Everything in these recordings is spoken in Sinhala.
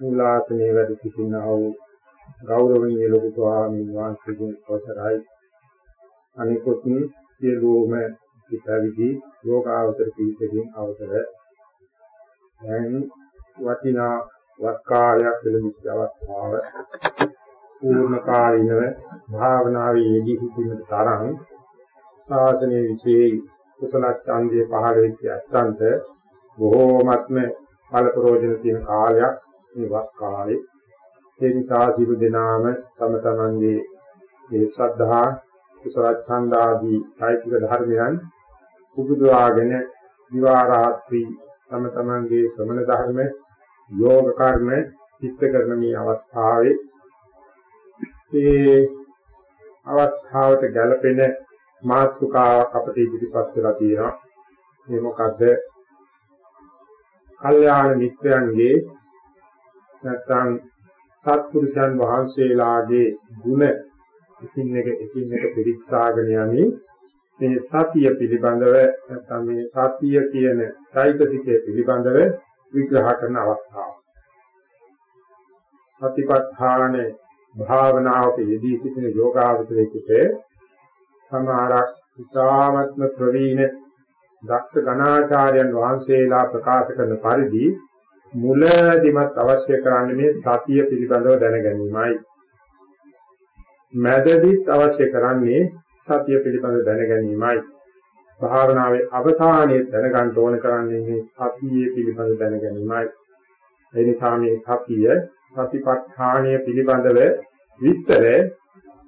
මූලාසනයේ වැඩ සිටිනා වූ ගෞරවනීය ලොකු ස්වාමීන් වහන්සේගේ අවසරයි. අනිකුත් සියලුම පිටවිදි යෝගාවතර පිළිපදින් අවසර. දැන් වටිනා වස් කාලයක් ලැබිච්ච අවස්ථාව. පූර්ණ කාලිනව භාවනාවේ යෙදී සිටින තරම් ශාසනයේ විශේෂ කුසල ඡන්දයේ පහළ වෙච්ච අත්‍යන්ත බොහෝමත්ම ඵල ප්‍රයෝජන තියෙන කාලයක් මේ වස් කාලේ. ඒ නිසා සියලු දෙනාම තම තමන්ගේ මේ ශ්‍රද්ධා කුසල ඡන්දාදී සායිතික ධර්මයන් උපදවාගෙන විවාරාත්‍රි තම තමන්ගේ ශ්‍රමණ ධර්ම යෝග කර්ම චිත්ත කරන මේ අවස්ථාවේ ඒ අවස්ථාවට ගැළපෙන මාතෘකාවක් අපිට ඉදිරිපත් වෙලා තියෙනවා. මේ මොකද්ද? කල්යාණ මිත්‍රයන්ගේ නැත්නම් සත්පුරුෂයන් වහන්සේලාගේ ගුණ එකින් එක එකින් එක පිරික්සාගෙන යමින් මේ සතිය පිළිබඳව නැත්නම් මේ සතිය කියන চৈতසිකය පිළිබඳව විග්‍රහ කරන අවස්ථාව. සතිපට්ඨාන භාවනාවක යෙදී සිටින යෝගාවචරයෙකුට සමහරක් ඉතාමත්ම ප්‍රවීණ දක්ෂ ගණාචාර්යයන් වහන්සේලා ප්‍රකාශ කරන පරිදි මුලදිමත් අවශ්‍ය කරන්නේ මේ සතිය පිළිබඳව දැන ගැනීමයි. මැදදිත් අවශ්‍ය කරන්නේ සතිය පිළිබඳව දැන ගැනීමයි. භාවනාවේ අවසානයේ දැනගන්න ඕන කරන්නේ මේ සතියේ පිළිබඳව දැන ගැනීමයි. ඒ නිසා මේ සතිය සතිපට්ඨානය පිළිබඳව විස්තර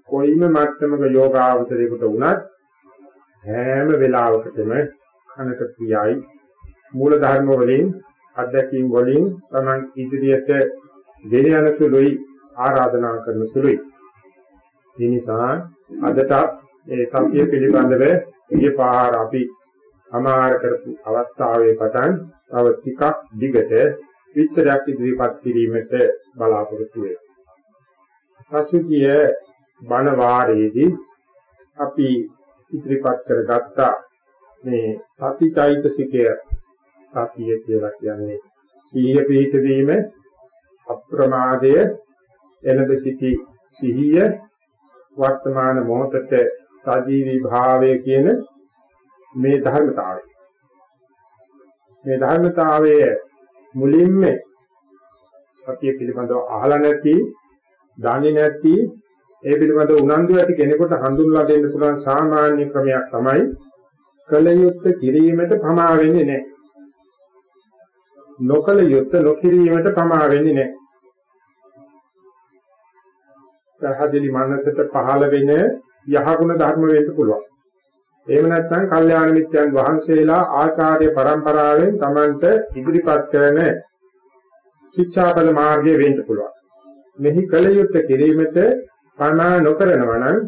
කොයිම මට්ටමක යෝගාවචරයකට වුණත් හැම වෙලාවකටම කනට ප්‍රියයි මූල ධර්ම වලින් අධ්‍යක්ීම් වලින් Taman ඉදිරියට ගෙන යන සුළුයි ආරාධනා කරන සුළුයි. ඒ නිසා අදට ඒ සත්‍ය පිළිබඳව ඊපාර අපි අමාර කරපු අවස්ථාවේ පටන් තව ටිකක් දිගට විස්තරයක් ඉදිරිපත් කිරීමට බලාපොරොත්තු වෙනවා. පසුගිය බණ වාරයේදී අපි ඉදිරිපත් කරගත්ත මේ සතිචෛතසිකය සතිය කියලා කියන්නේ. සීය පිහිටවීම අප්‍රමාදය එළඹ සිටි සිහිය වර්තමාන මොහොතට සජීවී භාවය කියන මේ ධර්මතාවය. මේ ධර්මතාවයේ මුලින්ම සතිය පිළිබඳව අහලා නැති දන්නේ නැති ඒ පිළිබඳව උනන්දු ඇති කෙනෙකුට හඳුන්වා දෙන්න පුළුවන් සාමාන්‍ය ක්‍රමයක් තමයි කලයුත්ත කිරීමට පමා වෙන්නේ නැහැ. නොකල යුත්ත නොකිරීමට පමා වෙන්නේ නැහැ. පැහැදිලි මනසට පහළ වෙන යහගුණ ධර්ම වෙන්න පුළුවන්. එහෙම නැත්නම් කල්යාණ මිත්‍යන් වහන්සේලා ආචාර්ය પરම්පරාවෙන් Tamanට ඉදිරිපත් කරන ශික්ෂාපද මාර්ගය වෙන්න පුළුවන්. මෙහි කල යුත්ත කිරීමට පමා නොකරනවා නම්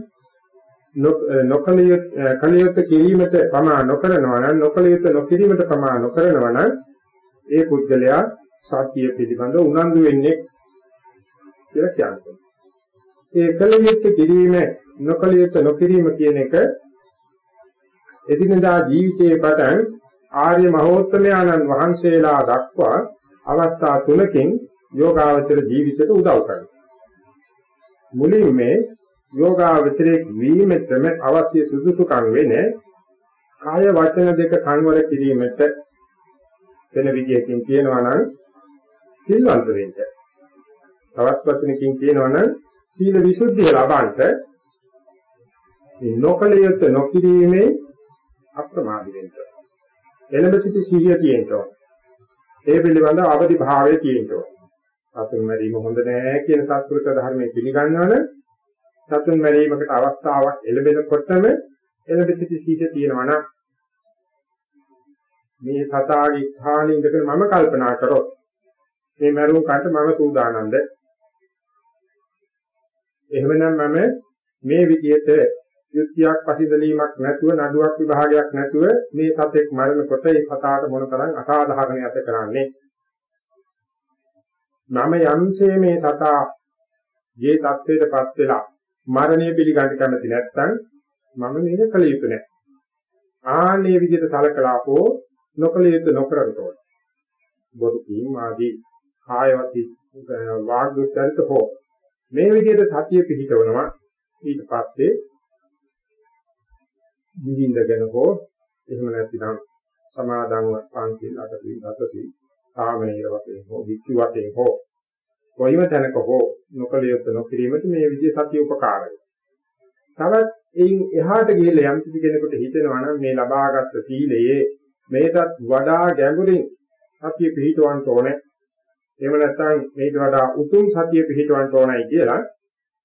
නොකල යුත්ත කල යුත්ත කිරීමට පමා නොකරනවා නම් නොකල යුත්ත නොකිරීමට පමා නොකරනවා නම් ඒ පුද්ගලයා සතිය පිළිබඳ උනන්දු වෙන්නේ කියලා කියන්නේ. ඒ කලියුත් කිරීම නොකලියුත් නොකිරීම කියන එක එදිනදා ජීවිතයේ පටන් ආර්ය මහෝත්තමයන්න් වහන්සේලා දක්වා අවස්ථා තුනකින් යෝගාවචර ජීවිතයට උදව් කරනවා. මුලින්ම යෝගාවචරයේ වීමෙතම අවශ්‍ය සුදුසුකම් වෙන කාය වචන දෙක සංවර කිරීමට වෙන විදියකින් කියනවා නම් සිල්වන්ත වෙන්න. තවත් වචනකින් කියනවා නම් සීල විසුද්ධිය ලබන්නට මේ නොකලියොත් නොකිරීමේ අප්‍රමාදී වෙන්න. එළඹ සිටි සිහිය තියෙන්න ඕන. ඒ පිළිබඳව අවදි භාවය තියෙන්න ඕන. සතුන් මැරීම හොඳ නෑ කියන සත්‍වෘත ධර්මයේ පිළිගන්නවනේ සතුන් මැරීමකට අවස්ථාවක් එළඹෙනකොටම එළඹ සිටි සිහිය තියෙනවා නම් මේ සතාගේ ස්ථානයේ ඉඳගෙන මම කල්පනා කරොත් මේ මරුණ කට මම සූදානම්ද? එහෙමනම් මම මේ විදිහට යුක්තියක් පසිදලීමක් නැතුව නඩුවක් විභාගයක් නැතුව මේ සතෙක් මරනකොට ඒ සතාට මොනතරම් අසාධාරණයක් කරන්නේ? නම යම්සේ මේ සතා මේ தත්වයටපත් වෙලා මරණය පිළිගන්න කැමති නැත්නම් මම මේක කළ යුතු නැහැ ආන්නේ විදිහට සලකලාකෝ හෝ නොකළ යුතු නොකරන තෝරන බොරු කීම් ආදී කායවත් වාග් දුක්ඛරිත හෝ. මේ විදිහට සතිය පිහිටවනවා. ඊට පස්සේ නිදින්දගෙන හෝ එහෙම නැත්නම් සමාදන්ව පංචිල් අටසිල් දසසිල් සාමනීර වශයෙන් හෝ වික්ති වශයෙන් හෝ කොයිම තැනක හෝ නොකලියොත් නොකිරීමට මේ විදිහ සතිය උපකාරයි. තවත් එයින් එහාට ගිහිල්ලා යම් කිසි කෙනෙකුට හිතෙනවා නම් මේ ලබාගත් සීලයේ මේකත් වඩා ගැඹුරින් සතිය පිහිටවන්න ඕනේ. එහෙම නැත්නම් මේට වඩා උතුම් සතිය පිහිටවන්න ඕනයි කියලා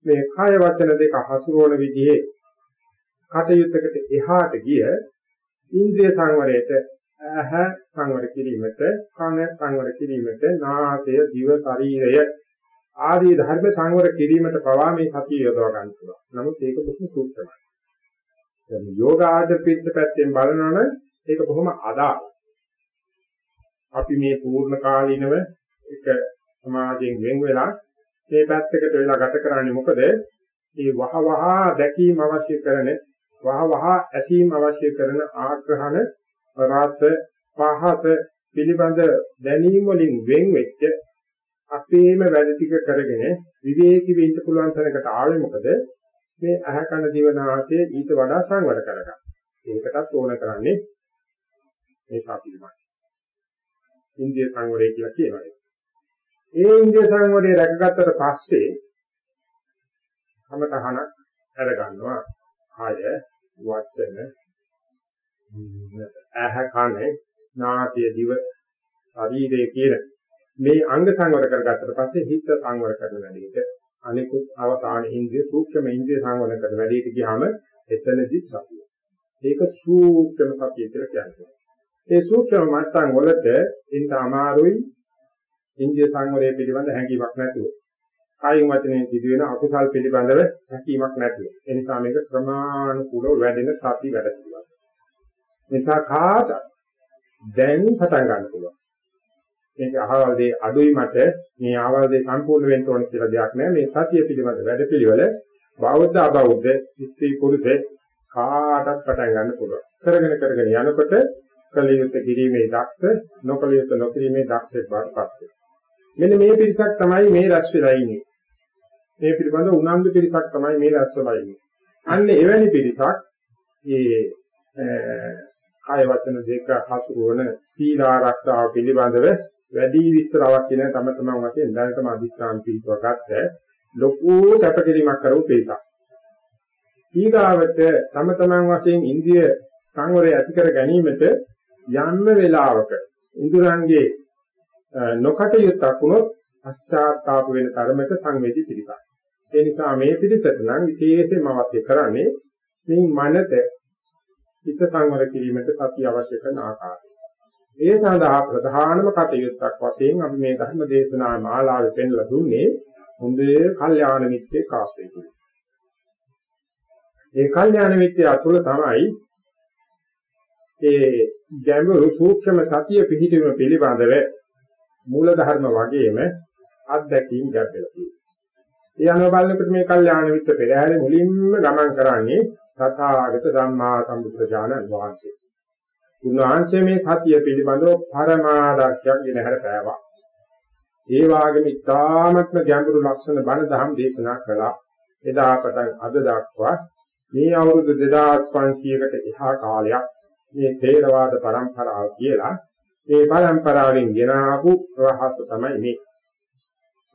මේ කාය වචන දෙක හසුරුවන විදිහේ කටයුත්තකට එහාට ගිය ඉන්ද්‍රිය සංවරයට ඇහ සංවර කිරීමට කන සංවර කිරීමට නාසය දිව ශරීරය ආදී ධර්ම සංවර කිරීමට පවා මේ සතිය යොදවා ගන්න පුළුවන්. නමුත් ඒක බොහොම සූක්ෂමයි. දැන් යෝගාචර පිටස පැත්තෙන් බලනවනම් ඒක බොහොම අදාළයි. අපි මේ පූර්ණ කාලීනව එක සමාජයෙන් වෙන් වෙලා මේ පැත්තකට වෙලා ගත කරන්නේ මොකද? මේ වහ වහ දැකීම අවශ්‍ය කරන වහ වහ ඇසීම අවශ්‍ය කරන ආග්‍රහණ රස පහස පිළිබඳ දැනීම වලින් වෙන් වෙච්ච අපේම වැඩ ටික කරගෙන විවේකී වෙන්න පුළුවන් තැනකට ආවේ මොකද මේ අහ කන දිවනාසය ඊට වඩා සංවර කරගන්න. ඒකටත් ඕන කරන්නේ මේ සාපිලිමයි. ඉන්දිය සංවරය කියලා කියනවා. ඒ ඉන්දිය සංවරය රැකගත්තට පස්සේ සමතහනක් අර ගන්නවා. ආය වචන ඇහ කන නාසය දිව ශරීරය කියන මේ අංග සංවර කරගත්තට පස්සේ හිත සංවර කරන වැඩේට අනිකුත් අවසාන ඉන්ද්‍රිය සූක්ෂම ඉන්ද්‍රිය සංවර කරන වැඩේට ගියාම එතනදි සතිය. ඒක සූක්ෂම සතිය කියලා කියන්නේ. ඒ සූක්ෂම මට්ටම් වලට ඉන්න අමාරුයි ඉන්ද්‍රිය සංවරය පිළිබඳ හැඟීමක් නැතුව. කායින් වචනයෙන් සිදුවෙන අකුසල් පිළිබඳව හැඟීමක් නැතුව. ඒ නිසා මේක ක්‍රමානුකූලව වැඩෙන සති වැඩ පිළිවෙලක්. නිසා කාට දැන් පටන් ගන්න පුළුවන්. මේක අහවල් දේ අඩුයි මට මේ ආවල් දේ සම්පූර්ණ වෙන්න ඕන කියලා දෙයක් නෑ මේ සතිය පිළිබඳ වැඩපිළිවෙල බෞද්ධ අබෞද්ධ ස්ත්‍රී පුරුෂ කාටත් පටන් ගන්න පුළුවන් කරගෙන කරගෙන යනකොට කලියුත් කිරීමේ දක්ෂ නොකලියුත් නොකිරීමේ දක්ෂෙක් බවටපත් මෙන්න මේ පිරිසක් තමයි මේ රැස් වෙලා ඉන්නේ මේ පිළිබඳ උනන්දු පිරිසක් තමයි මේ රැස් වෙලා ඉන්නේ අන්න එවැනි පිරිසක් මේ කාය වචන දෙක හසුරුවන සීල ආරක්ෂාව පිළිබඳව වැඩි විස්තර අවශ්‍ය නැහැ තම තමන් වශයෙන් දැනටම අධිෂ්ඨාන පිටව ගත්ත ලොකු කැපකිරීමක් කරපු පිරිසක්. ඊගාවට තම තමන් වශයෙන් ඉන්ද්‍රිය සංවරය ඇති කර ගැනීමට යන්න වේලාවක ඉන්ද්‍රයන්ගේ නොකටයුත්තක් වුණොත් පශ්චාත්තාප වෙන තරමට සංවේදී පිරිසක්. ඒ නිසා මේ පිරිසට නම් විශේෂයෙන්ම අවශ්‍ය කරන්නේ මේ මනස හිත සංවර කිරීමට සතිය අවශ්‍ය කරන ආකාරය. ඒ සඳහා ප්‍රධානම කටයුත්තක් වශයෙන් අපි මේ ධර්ම දේශනා මාලාවේ පෙන්ලා දුන්නේ හොඳේ කල්යාණ මිත්‍රේ කාශ්‍රය කියන. ඒ කල්යාණ මිත්‍රය තුළ තමයි ඒ ගැඹුරු සූක්ෂම සතිය පිහිටීම පිළිබඳව මූල ධර්ම වගේම අත්දැකීම් ගැඹෙලා තියෙනවා. ඒ අනුව බලනකොට මේ කල්යාණ මිත්‍ර පෙරහැරේ මුලින්ම ගමන් කරන්නේ තථාගත ධම්මා සම්බුද්ධජානන් වහන්සේ. උන්වහන්සේ මේ සතිය පිළිබඳව පරමාදර්ශයක් ගෙන හැරපෑවා. ඒ වාගේම ඉතාමත්ම ගැඹුරු ලක්ෂණ බණ දහම් දේශනා කළා. එදා පටන් අද දක්වා මේ අවුරුදු 2500කට එහා කාලයක් මේ තේරවාද પરම්පරාව කියලා මේ પરම්පරාවෙන් ගෙන ආපු රහස තමයි මේ.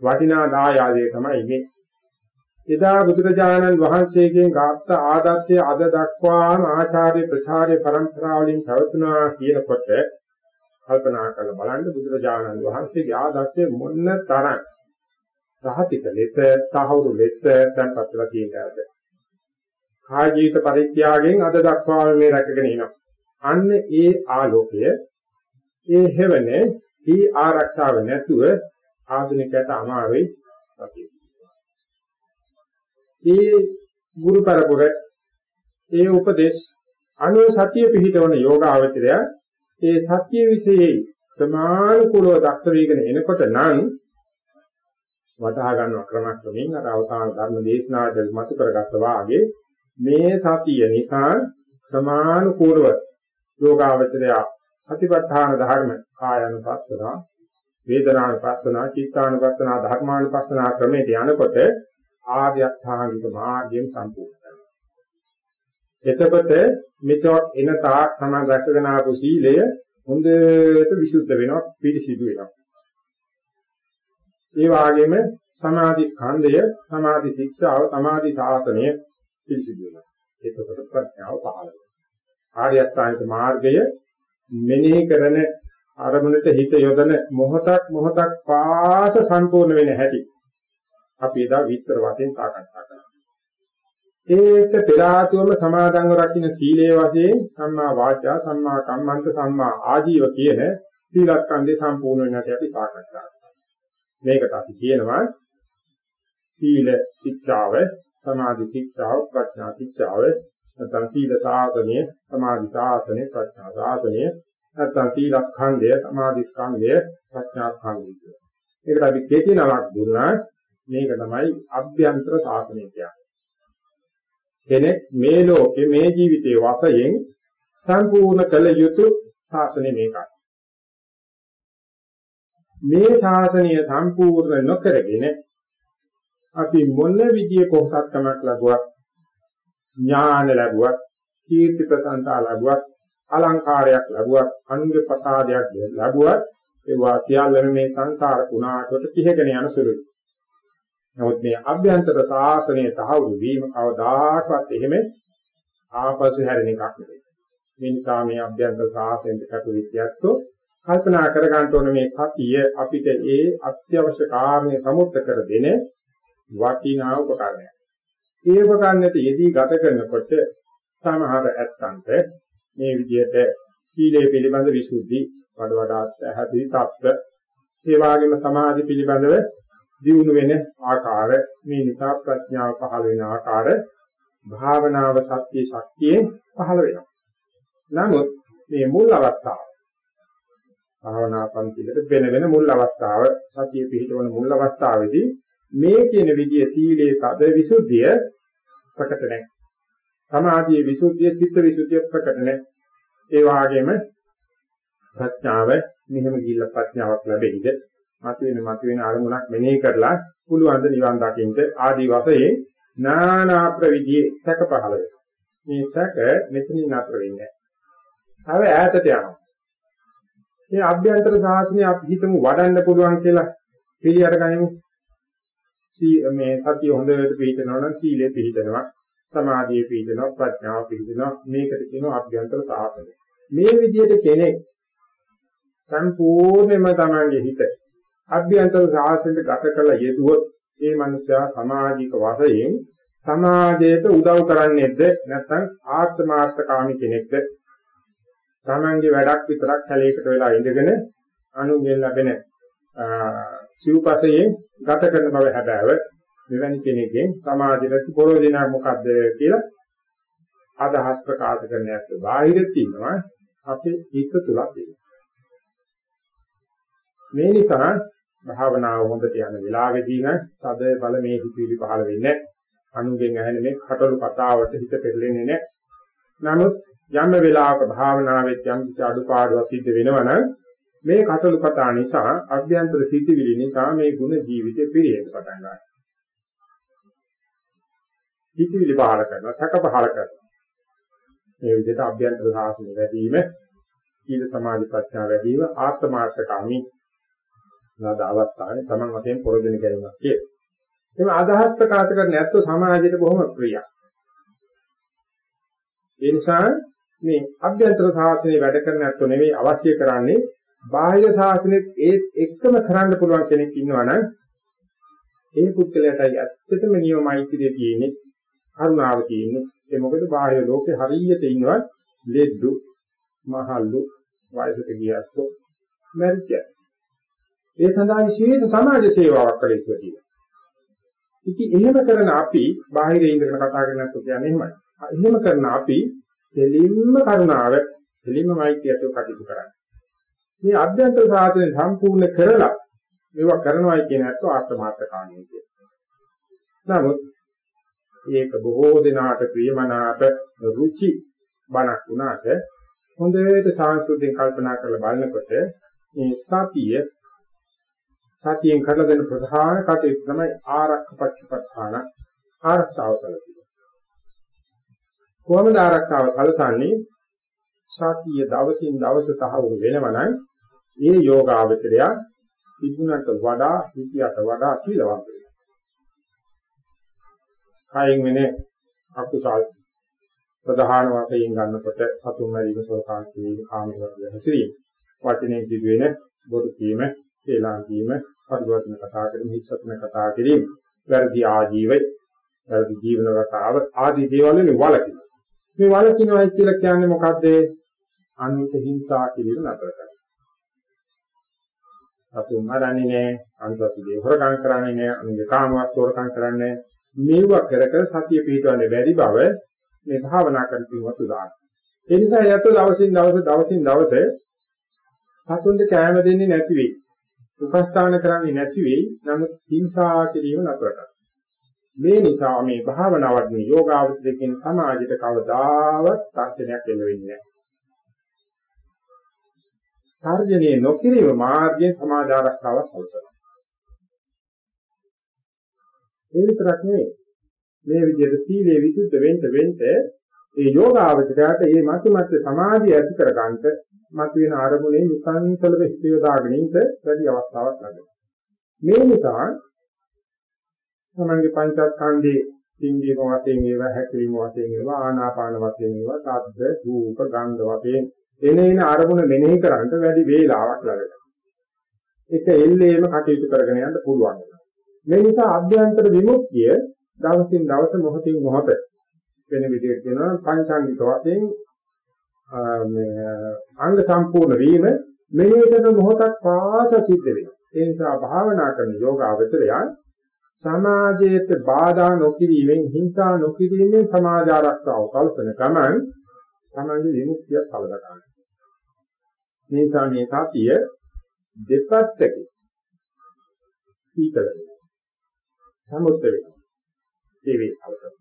වටිනා දායාදය තමයි මේ. එදා බුදුරජාණන් වහන්සේගෙන් ගාත්ත ආදර්ශය අද දක්වාම ආචාර්ය ප්‍රචාරය પરම්පරාවලින් පැවතුනා කියනකොට කල්පනා කරලා බලන්න බුදුරජාණන් වහන්සේගේ ආදර්ශය මොන තරම් සහතික ලෙස සාහවරු ලෙස දැන් පත්වලා තියෙනවද? කාය ජීවිත පරිත්‍යාගයෙන් අද දක්වා මේ රැකගෙන ඉනවා. අන්න ඒ ආලෝකය ඒ හැවනේ ඊ ආරක්ෂාව නැතුව ආධුනිකයට අමාරුයි සතිය. ඒ ගුරු පරපුර ඒ උපදේශ අනුව සතිය පිහිටවන යෝගාවචරය ඒ සත්‍ය વિશેයි ප්‍රමාණිකුලව දක්ෂ වීගෙන එනකොට නම් වටහා ගන්නව ක්‍රමක්‍රමයෙන් අර අවසාන ධර්ම දේශනාවද මතු කරගත්තා වාගේ මේ සතිය නිසා ප්‍රමාණිකුලව යෝගාවචරය සතිපට්ඨාන ධර්ම කායानुපස්සනා වේදනානුපස්සනා චිත්තානුපස්සනා ධර්මානුපස්සනා ක්‍රමයට යනකොට ආර්ය අෂ්ටාංගික මාර්ගයෙන් සම්පූර්ණ එතකොට මෙතොක් එන තාක් තමයි රැකගෙන ආපු සීලය හොඳට විසුද්ධ වෙනවා පිරිසිදු වෙනවා. ඒ වගේම සමාධි ස්කන්ධය සමාධි ශික්ෂාව සමාධි සාසනය පිරිසිදු වෙනවා. එතකොට ප්‍රඥාව පහළ වෙනවා. ආර්ය අෂ්ටාංගික මාර්ගය මෙනෙහි කරන අරමුණට හිත යොදන මොහොතක් මොහොතක් පාස සම්පූර්ණ වෙන හැටි අපි එදා විස්තර වශයෙන් සාකච්ඡා කරා. ඒක පෙර ආතුවම සමාදන්ව රකින්න සීලයේ වශයෙන් සම්මා වාචා සම්මා කම්මන්ත සම්මා ආජීව කියන සීලස්කන්ධේ සම්පූර්ණ වෙන හැටි අපි සාකච්ඡා කරා. මේකට අපි කියනවා සීල ශික්ෂාව සමාධි ශික්ෂාව ප්‍රඥා ශික්ෂාව නැත්නම් සීල සාධනය, සමාධි සාධනය, ප්‍රඥා සාධනය, නැත්නම් සීල ස්කන්ධය, සමාධි ස්කන්ධය, ප්‍රඥා ස්කන්ධය. ඒකට අපි කෙටි නමක් දුන්නා. මේක තමයි අභ්‍යන්තර සාසනය කියන්නේ. කෙනෙක් මේ ලෝකේ මේ ජීවිතයේ වශයෙන් සම්පූර්ණ කළ යුතු ශාසනය මේකයි. මේ ශාසනය සම්පූර්ණ නොකරගෙන අපි මොන විදිය කොහොසත්කමක් ලැබුවත් ඥාන ලැබුවත්, කීර්ති ප්‍රසංසා ලැබුවත්, අලංකාරයක් ලැබුවත්, අනුග ප්‍රසාදයක් ලැබුවත් ඒවා සියල්ලම මේ සංසාර කුණාටට පිහගෙන යන සුළුයි. නමුත් මේ අභ්‍යන්තර සාසනයේ තහවුරු වීම කවදාකවත් එහෙම ආපසු හැරෙන එකක් නෙවෙයි. මේ නිසා මේ අභ්‍යන්තර සාසනයට කටුවිත්‍යත්ව කල්පනා කර ගන්න ඕන මේ සතිය අපිට ඒ අත්‍යවශ්‍ය කාරණේ සමුත්ත කර දෙන වටිනා උපකරණයක්. ඒ උපකරණයට යෙදී ගත කරනකොට සමහර ඇත්තන්ට මේ විදිහට සීලය පිළිබඳ විසුද්ධි වඩ වඩා පැහැදිලි තත්ත්ව ඒ වගේම සමාධි පිළිබඳව දියුණු වෙන ආකාර මේ නිසා ප්‍රඥාව පහළ වෙන ආකාර භාවනාව සත්‍ය ශක්තියෙන් පහළ වෙනවා. නමුත් මේ මුල් අවස්ථාව භාවනා පන්තිලට වෙන වෙන මුල් අවස්ථාව සතිය පිහිටවන මුල් අවස්ථාවේදී මේ කියන විදිය සීලේ තද විසුද්ධිය ප්‍රකට නැහැ. සමාධියේ විසුද්ධිය, චිත්ත විසුද්ධිය ප්‍රකට නැහැ. ඒ වාගේම ප්‍රඥාව මෙහෙම ගිල්ල ප්‍රඥාවක් ලැබෙයිද? මතුවෙන මතුවෙන අරමුණක් මෙනෙහි කරලා පුළුවන් ද නිවන් දකින්න ආදී වශයෙන් නානා ප්‍රවිධියේ සැක පහළ වෙනවා. මේ සැක මෙතනින් නතර වෙන්නේ නැහැ. තව ඈතට යනවා. මේ අභ්‍යන්තර සාසනය අපි හිතමු වඩන්න පුළුවන් කියලා පිළි අරගනිමු. මේ සතිය හොඳට පිළිතනවා නම් සීලය පිළිතනවා සමාධිය පිළිතනවා ප්‍රඥාව පිළිතනවා මේකට කියනවා අභ්‍යන්තර සාසනය මේ විදිහට කෙනෙක් සම්පූර්ණයෙන්ම තමන්ගේ හිත අභ්‍යන්තර සාසනයට ගත කළ යෙදුවොත් ඒ මනුස්සයා සමාජික වශයෙන් සමාජයට උදව් කරන්නේද නැත්නම් ආත්මාර්ථකාමී කෙනෙක්ද? තමන්ගේ වැඩක් විතරක් කැලේකට වෙලා ඉඳගෙන අනුගෙන් ලැබෙන සිව්පසයෙන් ගත කරන බව හැබෑව මෙවැනි කෙනෙක්ගෙන් සමාජයට පොරොදිනා මොකද්ද කියලා අදහස් ප්‍රකාශ කරන්න ඇත්ත. බාහිර තියෙනවා අපේ හිත තුලක් තියෙනවා. මේ නිසා භාවනාව හොඳට යන වෙලාවෙදී නම් තද බල මේ හිතවිලි පහළ වෙන්නේ අනුගෙන් ඇහෙන මේ කටළු කතාවට හිත පෙරලෙන්නේ නැහැ. නමුත් යම් වෙලාවක භාවනාවෙත් යම් කිසි අඩුපාඩුවක් සිද්ධ වෙනවනම් මේ කටළු කතා නිසා අභ්‍යන්තර සිතිවිලි නිසා මේ ගුණ ජීවිතේ පිළිහෙන්න පටන් ගන්නවා. සිතිවිලි පහළ කරනවා, සැක පහළ කරනවා. මේ විදිහට අභ්‍යන්තර සාසන වැඩි වීම, සීල සමාධි ප්‍රඥා වැඩි වීම ආත්මාර්ථකාමී නාද අවස්ථාවේ තමන් වශයෙන් පොරොදෙන ගැනීමක් කියලා. එහම අදහස් ප්‍රකාශ කරන්නේ නැත්නම් සමාජයට බොහොම ප්‍රියයි. ඒ නිසා මේ අභ්‍යන්තර සාසනය වැඩ කරන්න නැත්නම් නෙවෙයි අවශ්‍ය කරන්නේ බාහිර සාසනෙත් ඒත් එක්කම කරන්න පුළුවන් කෙනෙක් ඉන්නවනම් ඒ පුද්ගලයාටයි ඇත්තටම නියමයිතිරිය තියෙන්නේ කරුණාව තියෙන්නේ ඒ මොකද බාහිර ලෝකේ හරියට ඉන්නවා ලෙඩ්ඩු මහල්ලු වයසට ගියස්සෝ මැරිච්චා ඒ සඳහා විශේෂ සමාජ සේවාවක් කළ යුතුයි කියලා. ඉතින් එහෙම කරන අපි බාහිර ඉඳගෙන කතා කරන්නේ නැත්නම් කියන්නේ එහෙමයි. එහෙම කරන අපි දෙලින්ම කරුණාව, දෙලින්ම මෛත්‍රියට කටයුතු කරන්නේ. මේ අභ්‍යන්තර සාධන සම්පූර්ණ කරලා මේවා කරනවායි කියන අත්ව ආත්මාර්ථකාමී කියනවා. නමුත් ඒක බොහෝ දෙනාට ප්‍රියමනාප රුචි බණක් වුණාට හොඳට සාංස්කෘතික කල්පනා කරලා බලනකොට මේ සතිය සතියෙන් කරලා දෙන ප්‍රධාන කටයුතු තමයි ආරක්ෂපච්චපත්තාන ආරක්ෂාව සැලසීම. කොහොමද ආරක්ෂාව සැලසන්නේ? සතිය දවසින් දවස තහවුරු වෙනවනම් ඒ යෝගාවචරය තිබුණට වඩා හිතියට වඩා සීලවන්ත වෙනවා. කයින් වෙන අකුසල් ප්‍රධාන වශයෙන් ගන්නකොට සතුන් මැරීම සෝකාන් කිරීම කාමීවර්ගය හැසිරීම වචනේ සිදුවෙන බොරු කීම ශ්‍රේලාන් කීම පරිවර්තන කතා කිරීම හිස්සත්න කතා කිරීම වැරදි ආජීවය වැරදි ජීවන රටාව ආදී දේවල් වලින් වළකින මේ වළකිනවයි කියලා කියන්නේ මොකද්ද? අනිත් හිංසා කිරීම නතර කරනවා. සතුන් මරන්නේ නැහැ අන්තපි දේ හොරකම් කරන්නේ නැහැ අනුගේ කාමවත් හොරකම් කරන්නේ මේව කර කර සතිය පිටවන්නේ බැරි බව මේ භාවනා කරන පින්වත් උදාහරණ. ඒ නිසා යත දවසින් දවස දවසින් දවස සතුන්ට කැම දෙන්නේ නැති වෙයි. උපස්ථාන කරන්නේ නැති වෙයි. නමුත් හිංසා කිරීම නතරට. මේ නිසා මේ භාවනාවත් මේ යෝගාවචරයෙන් සමාජයට කවදාවත් තාක්ෂණයක් එන්න වෙන්නේ නැහැ. තර්ජනයේ නොකිරීම මාර්ගයේ සමාජ ආරක්ෂාව සැලසෙනවා. ඒ විතරක් නෙවෙයි. මේ විදිහට සීලේ විසුද්ධ වෙන්න වෙන්න ඒ යෝගාවචරයට මේ මත මත සමාධිය ඇති කර ගන්නට මත වෙන ආරමුණේ නිසංසල වෙස්තිය දාගෙන ඉඳ වැඩි අවස්ථාවක් ලැබෙනවා. මේ නිසා තමන්ගේ පංචස්කන්ධයේ සිංගීම වශයෙන් ඒවා හැකිලිම වශයෙන් ඒවා ආනාපාන වශයෙන් ඒවා ශබ්ද රූප ගන්ධ වශයෙන් එනේන අරමුණ මෙනෙහි කරන්න වැඩි වේලාවක් ලැබෙනවා. ඒක එල්ලේම කටයුතු කරගෙන යන්න පුළුවන්. මේ නිසා අභ්‍යන්තර විමුක්තිය දවසින් දවස මොහොතින් මොහොත වෙන විදිහට කියනවා පංචාංගික වශයෙන් මේ අංග සම්පූර්ණ වීම මෙලෙසන මොහොතක් පාස සිද්ධ වෙනවා. ඒ නිසා භාවනා කරන යෝග අවතරය සමාජයට බාධා නොකිරීමෙන් හිංසා නොකිරීමෙන් සමාජ ආරක්ෂාව කල්පන ගමන් තමයි විමුක්තිය සලද ගන්න. මේ නිසා මේ සතිය දෙපැත්තක සීතල වෙනවා. සමුත් වෙනවා. සේවයේ සලසන.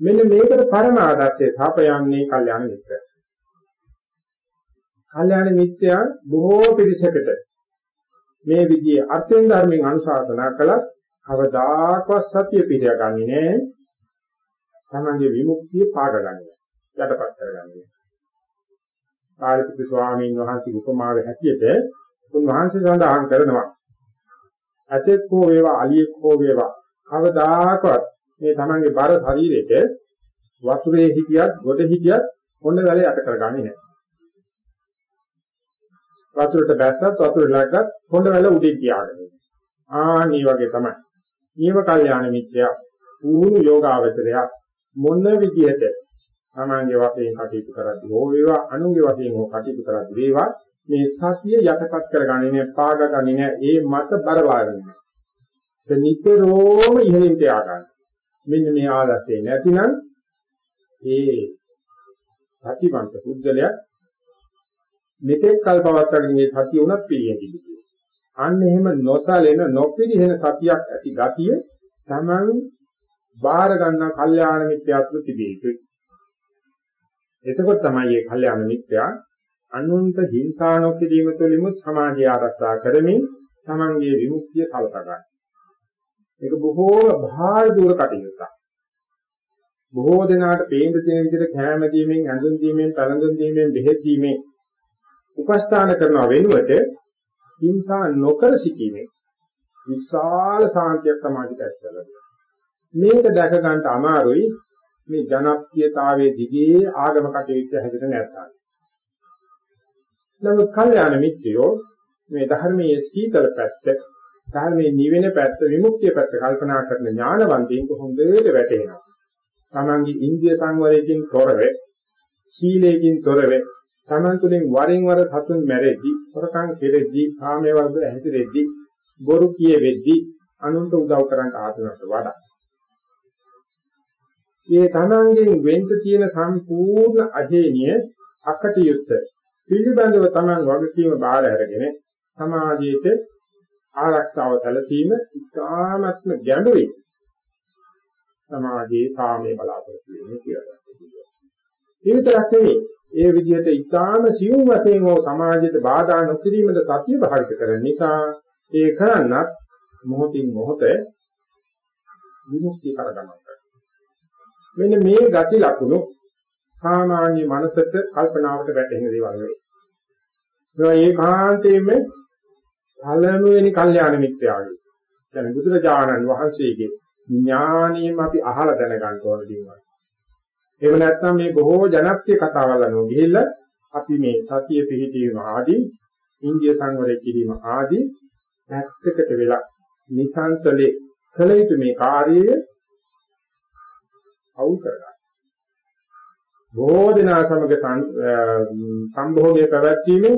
මෙන්න මේකට පරම ආදර්ශය සාපයන්නේ කල්යාණ මිත්‍රය. කල්යාණ මිත්‍රයන් බොහෝ පිරිසකට මේ විදිහේ අර්ථයෙන් ධර්මයෙන් අනුශාසනා කළත් කවදාකවත් සත්‍ය පිළිගන්නේ නැහැ. තමන්ගේ විමුක්තිය පාගගන්නේ. යටපත් කරගන්නේ. ආරිපුත්තු ස්වාමීන් වහන්සේ උපමාවේ හැටියට උන්වහන්සේ සඳහන් කරනවා. ඇතෙක් හෝ වේවා අලියෙක් හෝ වේවා කවදාකවත් මේ තමන්ගේ බර ශරීරෙට වතුරේ හිටියත් ගොඩ හිටියත් හොඳ වැලේ යට කරගන්නේ නැහැ. වතුරට බැස්සත් වතුර ලැග්ගත් හොඳ වැල උඩින් තියාගෙන. ආනී වගේ තමයි. ඊව කල්යාණ මිත්‍යා පුහුණු යෝගාවචරය මොන විදිහට තමන්ගේ වශයෙන් කටයුතු කරද්දී හෝ වේවා අනුන්ගේ වශයෙන් හෝ කටයුතු කරද්දී වේවා මේ සතිය යටපත් කරගන්නේ නැහැ පාගගන්නේ නැහැ ඒ මත බර වාරන්නේ. ඒ නිතරම ඉහළින් තියා ගන්න. මෙන්න මේ ආදර්ශය නැතිනම් ඒ සතිවන්ත පුද්ගලයා මෙතෙක් කල් පවත්වාගෙන මේ සතිය උනත් පිළියෙන්නේ. අන්න එහෙම නොසලෙන නොපිරිහෙන සතියක් ඇති ගතිය තමන් බාර ගන්න කල්යාණ මිත්‍යාත්ව තිබේ යුතුයි. එතකොට තමයි මේ කල්යාණ මිත්‍යා අනුන්ට හිංසා නොකිරීම තුළින් සමාජය ආරක්ෂා කරමින් තමන්ගේ විමුක්තිය සලසා ගන්න. ඒක බොහෝ භාර දුර කටයුත්තක්. බොහෝ දෙනාට පේන්න තියෙන විදිහට කැම දීමෙන්, ඇඳුම් දීමෙන්, පළඳුම් දීමෙන්, බෙහෙත් දීමෙන් උපස්ථාන කරන වෙනුවට හිංසා නොකර සිටීමේ විශාල සාන්තියක් සමාජයට ඇතිවෙලා මේක දැක ගන්න අමාරුයි මේ ජනප්‍රියතාවයේ දිගේ ආගම කටයුත්ත හැදෙට නැත්නම්. නමුත් කල්යාණ මිත්‍රයෝ මේ ධර්මයේ සීතල පැත්ත, ධර්මයේ නිවෙන පැත්ත, විමුක්තිය පැත්ත කල්පනා කරන ඥානවන්තයින් හොඳට වැටෙනවා. තමන්ගේ ඉන්ද්‍රිය සංවරයෙන් තොරව, සීලයෙන් තොරව, තමන් තුළින් වරින් වර සතුන් මැරෙද්දී, හොරකම් කෙරෙද්දී, කාමයේ වර්ධ හැසිරෙද්දී, බොරු කියෙද්දී අනුන්ට උදව් කරන්න ආතුනට වඩා. මේ තමන්ගෙන් වෙන්න තියෙන සම්පූර්ණ අධේනිය අකටයුත්ත පිළිබඳව තමන් වගකීම බාර අරගෙන සමාජයේට ආරක්ෂාව සැලසීම ඉතාමත්ම ගැඹුරුයි. සමාජයේ සාමයේ බලාපොරොත්තු වෙන්නේ කියලා. ඒ විතරක් නෙවෙයි ඒ විදිහට ඊටාම සියුම් වශයෙන් හෝ සමාජයට බාධා නොකිරීමද සතිය භාවිත කරන නිසා ඒ කරන්නත් මොහොතින් මොහොත විමුක්තිය කරගන්නවා. මෙන්න මේ ගති ලක්ෂණ සාමාන්‍ය මනසට කල්පනාවට වැටෙන දේවල් නෙවෙයි. ඒවා ඒකාන්තයෙන්ම පළමුවෙනි කල්යාණ මිත්‍යාගේ. يعني බුදුරජාණන් වහන්සේගේ ඥානියම අපි අහලා දැනගන්න ඕන දේවල්. එහෙම නැත්නම් මේ බොහෝ ජනප්‍රිය කතාවල් අනුව ගිහිල්ලා අපි මේ සතිය පිහිටීම ආදී ඉන්දිය සංවරය කිරීම ආදී පැත්තකට වෙලා නිසංසලේ කළ යුතු මේ කාර්යය අවුල් කරගන්න. බොහෝ දෙනා සමග සම්භෝගයේ පැවැත්වීමේ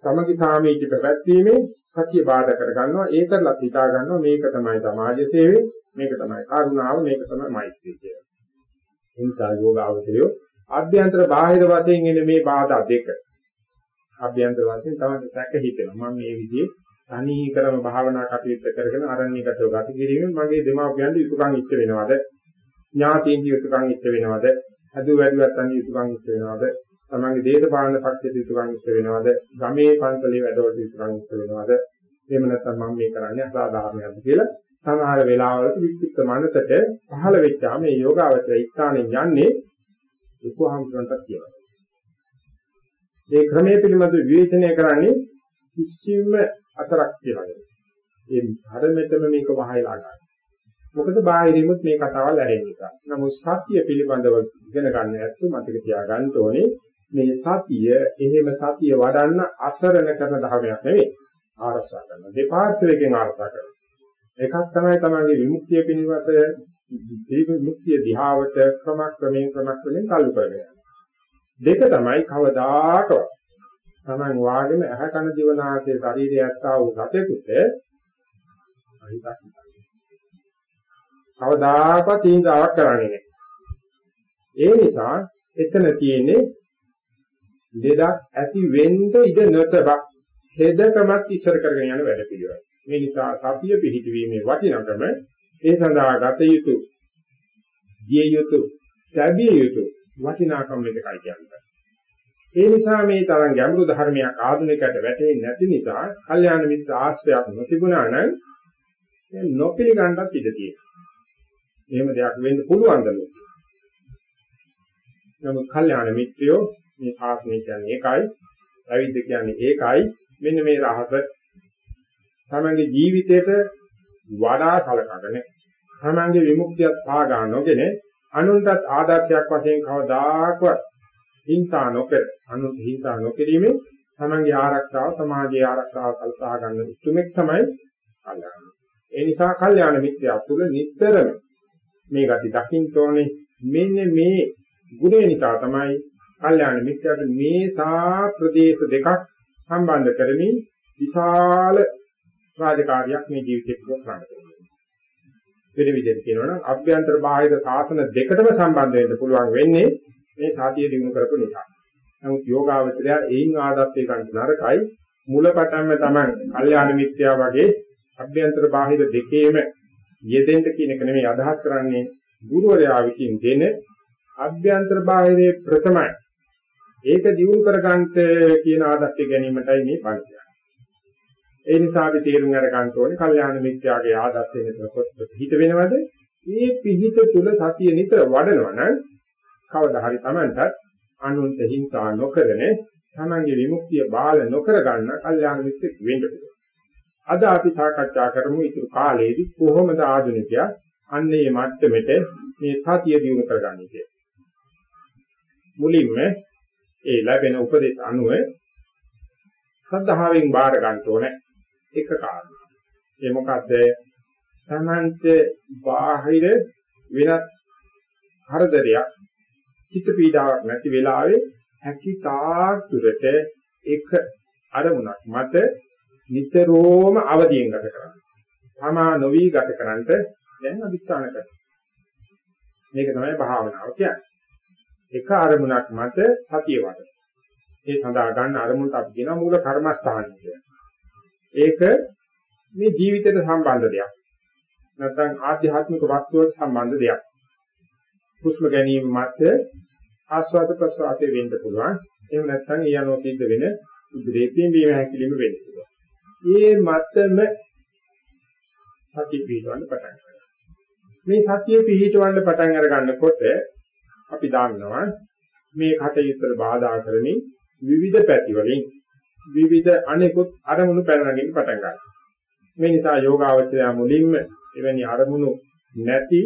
සමගි සාමීච පැවැත්වීමේ සතිය බාධා කරගන්නවා ඒකලත් හිතා ගන්නවා මේක තමයි සමාජ සේවය මේක තමයි කරුණාව මේක තමයි මෛත්‍රිය කියලා. එනිසා යෝගාවචරය අභ්‍යන්තර බාහිර වශයෙන් එන මේ බාධා දෙක. අභ්‍යන්තර වශයෙන් තමයි සැක හිතෙනවා. මම මේ විදිහේ තනී කරම භාවනා කටයුත්ත කරගෙන අරණ්‍යගතව ගත කිරීමෙන් මගේ දෙමාපියන්ට යුතුයකම් ඉෂ්ට වෙනවද? ඥාතීන් යුතුයකම් ඉෂ්ට වෙනවද? අදු වැඩිවත් අන් යුතුයකම් ඉෂ්ට වෙනවද? තමන්ගේ දේශපාලන පක්ෂයට යුතුයකම් ඉෂ්ට වෙනවද? ගමේ පන්සලේ වැඩවලට යුතුයකම් ඉෂ්ට වෙනවද? එහෙම නැත්නම් මම මේ කරන්නේ අසාධාරණයක්ද කියලා සමහර වෙලාවලට විචිත්ත මනසට පහළ වෙච්චාම මේ යෝගාවචරය ස්ථානෙන් යන්නේ උපහාමතුන්ට කියනවා. මේ ක්‍රමයේ පිළිබඳ විවේචනය කරන්නේ කිසිම අතරක් කියලා. ඒ ධර්මෙතම මේක වහයලා ගන්න. මොකද බාහිරිමුත් මේ කතාවල් ඇරෙන නිසා. නමුත් සත්‍ය පිළිබඳව ඉගෙන ගන්න ඇත්ත මතක තියාගන්න ඕනේ මේ සතිය එහෙම සතිය වඩන්න අසරණ කරන ධර්මයක් නෙවෙයි. ආරසා කරන. දෙපාර්ශ්වයෙන් ආරසා කරන. එකක් තමයි තමන්ගේ විමුක්තිය පිළිබඳ විමුක්තිය දිහාවට ක්‍රමක්‍රමයෙන් ක්‍රමක්‍රමයෙන් කල්ප කරගෙන. දෙක තමයි කවදාකවත් තමන් වාගෙම ඇහැ කන දිවනාසයේ ශරීරය ඇත්තා වූ සතෙකුට අහිතක් කවදාකවත් තීන්දාවක් කරන්නේ නැහැ. ඒ නිසා එතන තියෙන්නේ දෙදක් ඇති වෙන්න ඉඩ නැතබ හෙදකමත් ඉස්සර කරගෙන යන වැඩ පිළිවෙල. මේ නිසා සතිය පිහිටීමේ වටිනකම ඒ සඳහා ගත යුතු, දිය යුතු, ලැබිය යුතු වටිනාකම එකයි කියන්නේ. ඒ නිසා මේ තරම් ගැඹුරු ධර්මයක් ආධුනිකයට වැටෙන්නේ නැති නිසා, කල්යාණ මිත්‍ර ආශ්‍රයයක් නොතිබුණා නම් නොපිළිගන්නත් ඉඩ තියෙනවා. එහෙම දෙයක් වෙන්න පුළුවන්ද ලෝකෙ? නමුත් කල්යාණ මිත්‍රයෝ මේ ශාසනය කියන්නේ ඒකයි, අවිද්‍ය කියන්නේ ඒකයි. මෙන්න මේ රහස තමන්ගේ ජීවිතයට වඩා සලකගෙන තමන්ගේ විමුක්තියත් පාගා නොගෙන අනුන්ටත් ආදර්ශයක් වශයෙන් කවදාකවත් හිංසා නොකර අනුන්ට හිංසා නොකිරීමෙන් තමන්ගේ ආරක්ෂාව සමාජයේ ආරක්ෂාව කල්පනා ගන්න උතුමෙක් තමයි කල්යාණ. ඒ නිසා කල්යාණ මිත්‍යා තුළ නිතරම මේ gati දකින්න ඕනේ මෙන්න මේ ගුණය නිසා තමයි කල්යාණ මිත්‍යාට මේ සා ප්‍රදේශ දෙකක් සම්බන්ධ කරමින් විශාල රාජකාරියක් මේ ජීවිතේ පුරා කරන්න පුළුවන්. වෙන විදිහට කියනවා නම් අභ්‍යන්තර බාහිර සාසන දෙකටම සම්බන්ධ වෙන්න පුළුවන් වෙන්නේ මේ සාතිය දිනු කරපු නිසා. නමුත් යෝගාවචරය එයින් ආදත්තේ ගන්න නරකයි මුලපටන්ම Taman කල්යාණ මිත්‍යා වගේ අභ්‍යන්තර බාහිර දෙකේම යෙදෙන්න කියන එක නෙමෙයි අදහස් කරන්නේ ගුරුවරයා විසින් දෙන අභ්‍යන්තර බාහිරේ ප්‍රථමයි. ඒක දියුණු කරගන්නට කියන ආදර්ශය ගැනීමටයි මේ පන්තිය. ඒ නිසා අපි තේරුම් අරගන්න ඕනේ කල්යාණ මිත්‍යාගේ ආදර්ශය නේද හිත වෙනවද? මේ පිහිට තුල සතිය නිතර වඩනවා නම් කවදා හරි Tamanටත් අනුන්ට හිංසා නොකරන තමන්ගේ විමුක්තිය බාල නොකර ගන්න කල්යාණ මිත්‍යෙක් වෙන්න පුළුවන්. අද අපි සාකච්ඡා කරමු ඊටු කාලයේදී කොහොමද ආධුනිකයා අන්නේ මට්ටමෙට මේ සතිය දියුණු කරගන්නේ කියලා. මුලින්ම ඒ ලැබෙන උපදේශ අනුව සද්ධාවෙන් බාර ගන්න ඕනේ එක කාරණා. ඒ මොකද්ද? තමන්ට බාහිර වෙනත් හරදරයක් චිත්ත පීඩාවක් නැති වෙලාවේ හැකි තාක් දුරට එක අරමුණක් මත නිතරම අවදියෙන් ගත කරන්න. තමා නොවි ගත කරන්නට දැන් අදිස්ථාන කරනවා. මේක තමයි භාවනාව කියන්නේ. එක අරමුණක් මත සතිය වඩන. ඒ සඳහා ගන්න අරමුණට අපි කියන මූල කර්මස්ථානය කියලා. ඒක මේ ජීවිතයට සම්බන්ධ දෙයක්. නැත්නම් ආධ්‍යාත්මික වස්තුවට සම්බන්ධ දෙයක්. හුස්ම ගැනීම මත ආස්වාද ප්‍රසආතේ වෙන්න පුළුවන්. එහෙම නැත්නම් ඒ අනුව සිද්ධ වෙන උද්‍රේ පින්වීම හැකිලිම වෙන්න පුළුවන්. ඒ මතම සතිය පිටවන්න පටන් ගන්නවා. මේ සතිය පිටවන්න පටන් අර ගන්නකොට අපි දන්නවා මේ කටයුත්තට බාධා කරමින් විවිධ පැති වලින් විවිධ අනෙකුත් අරමුණු පැනනගින් පටන් ගන්නවා. මේ නිසා යෝගාවචරය මුලින්ම එවැනි අරමුණු නැති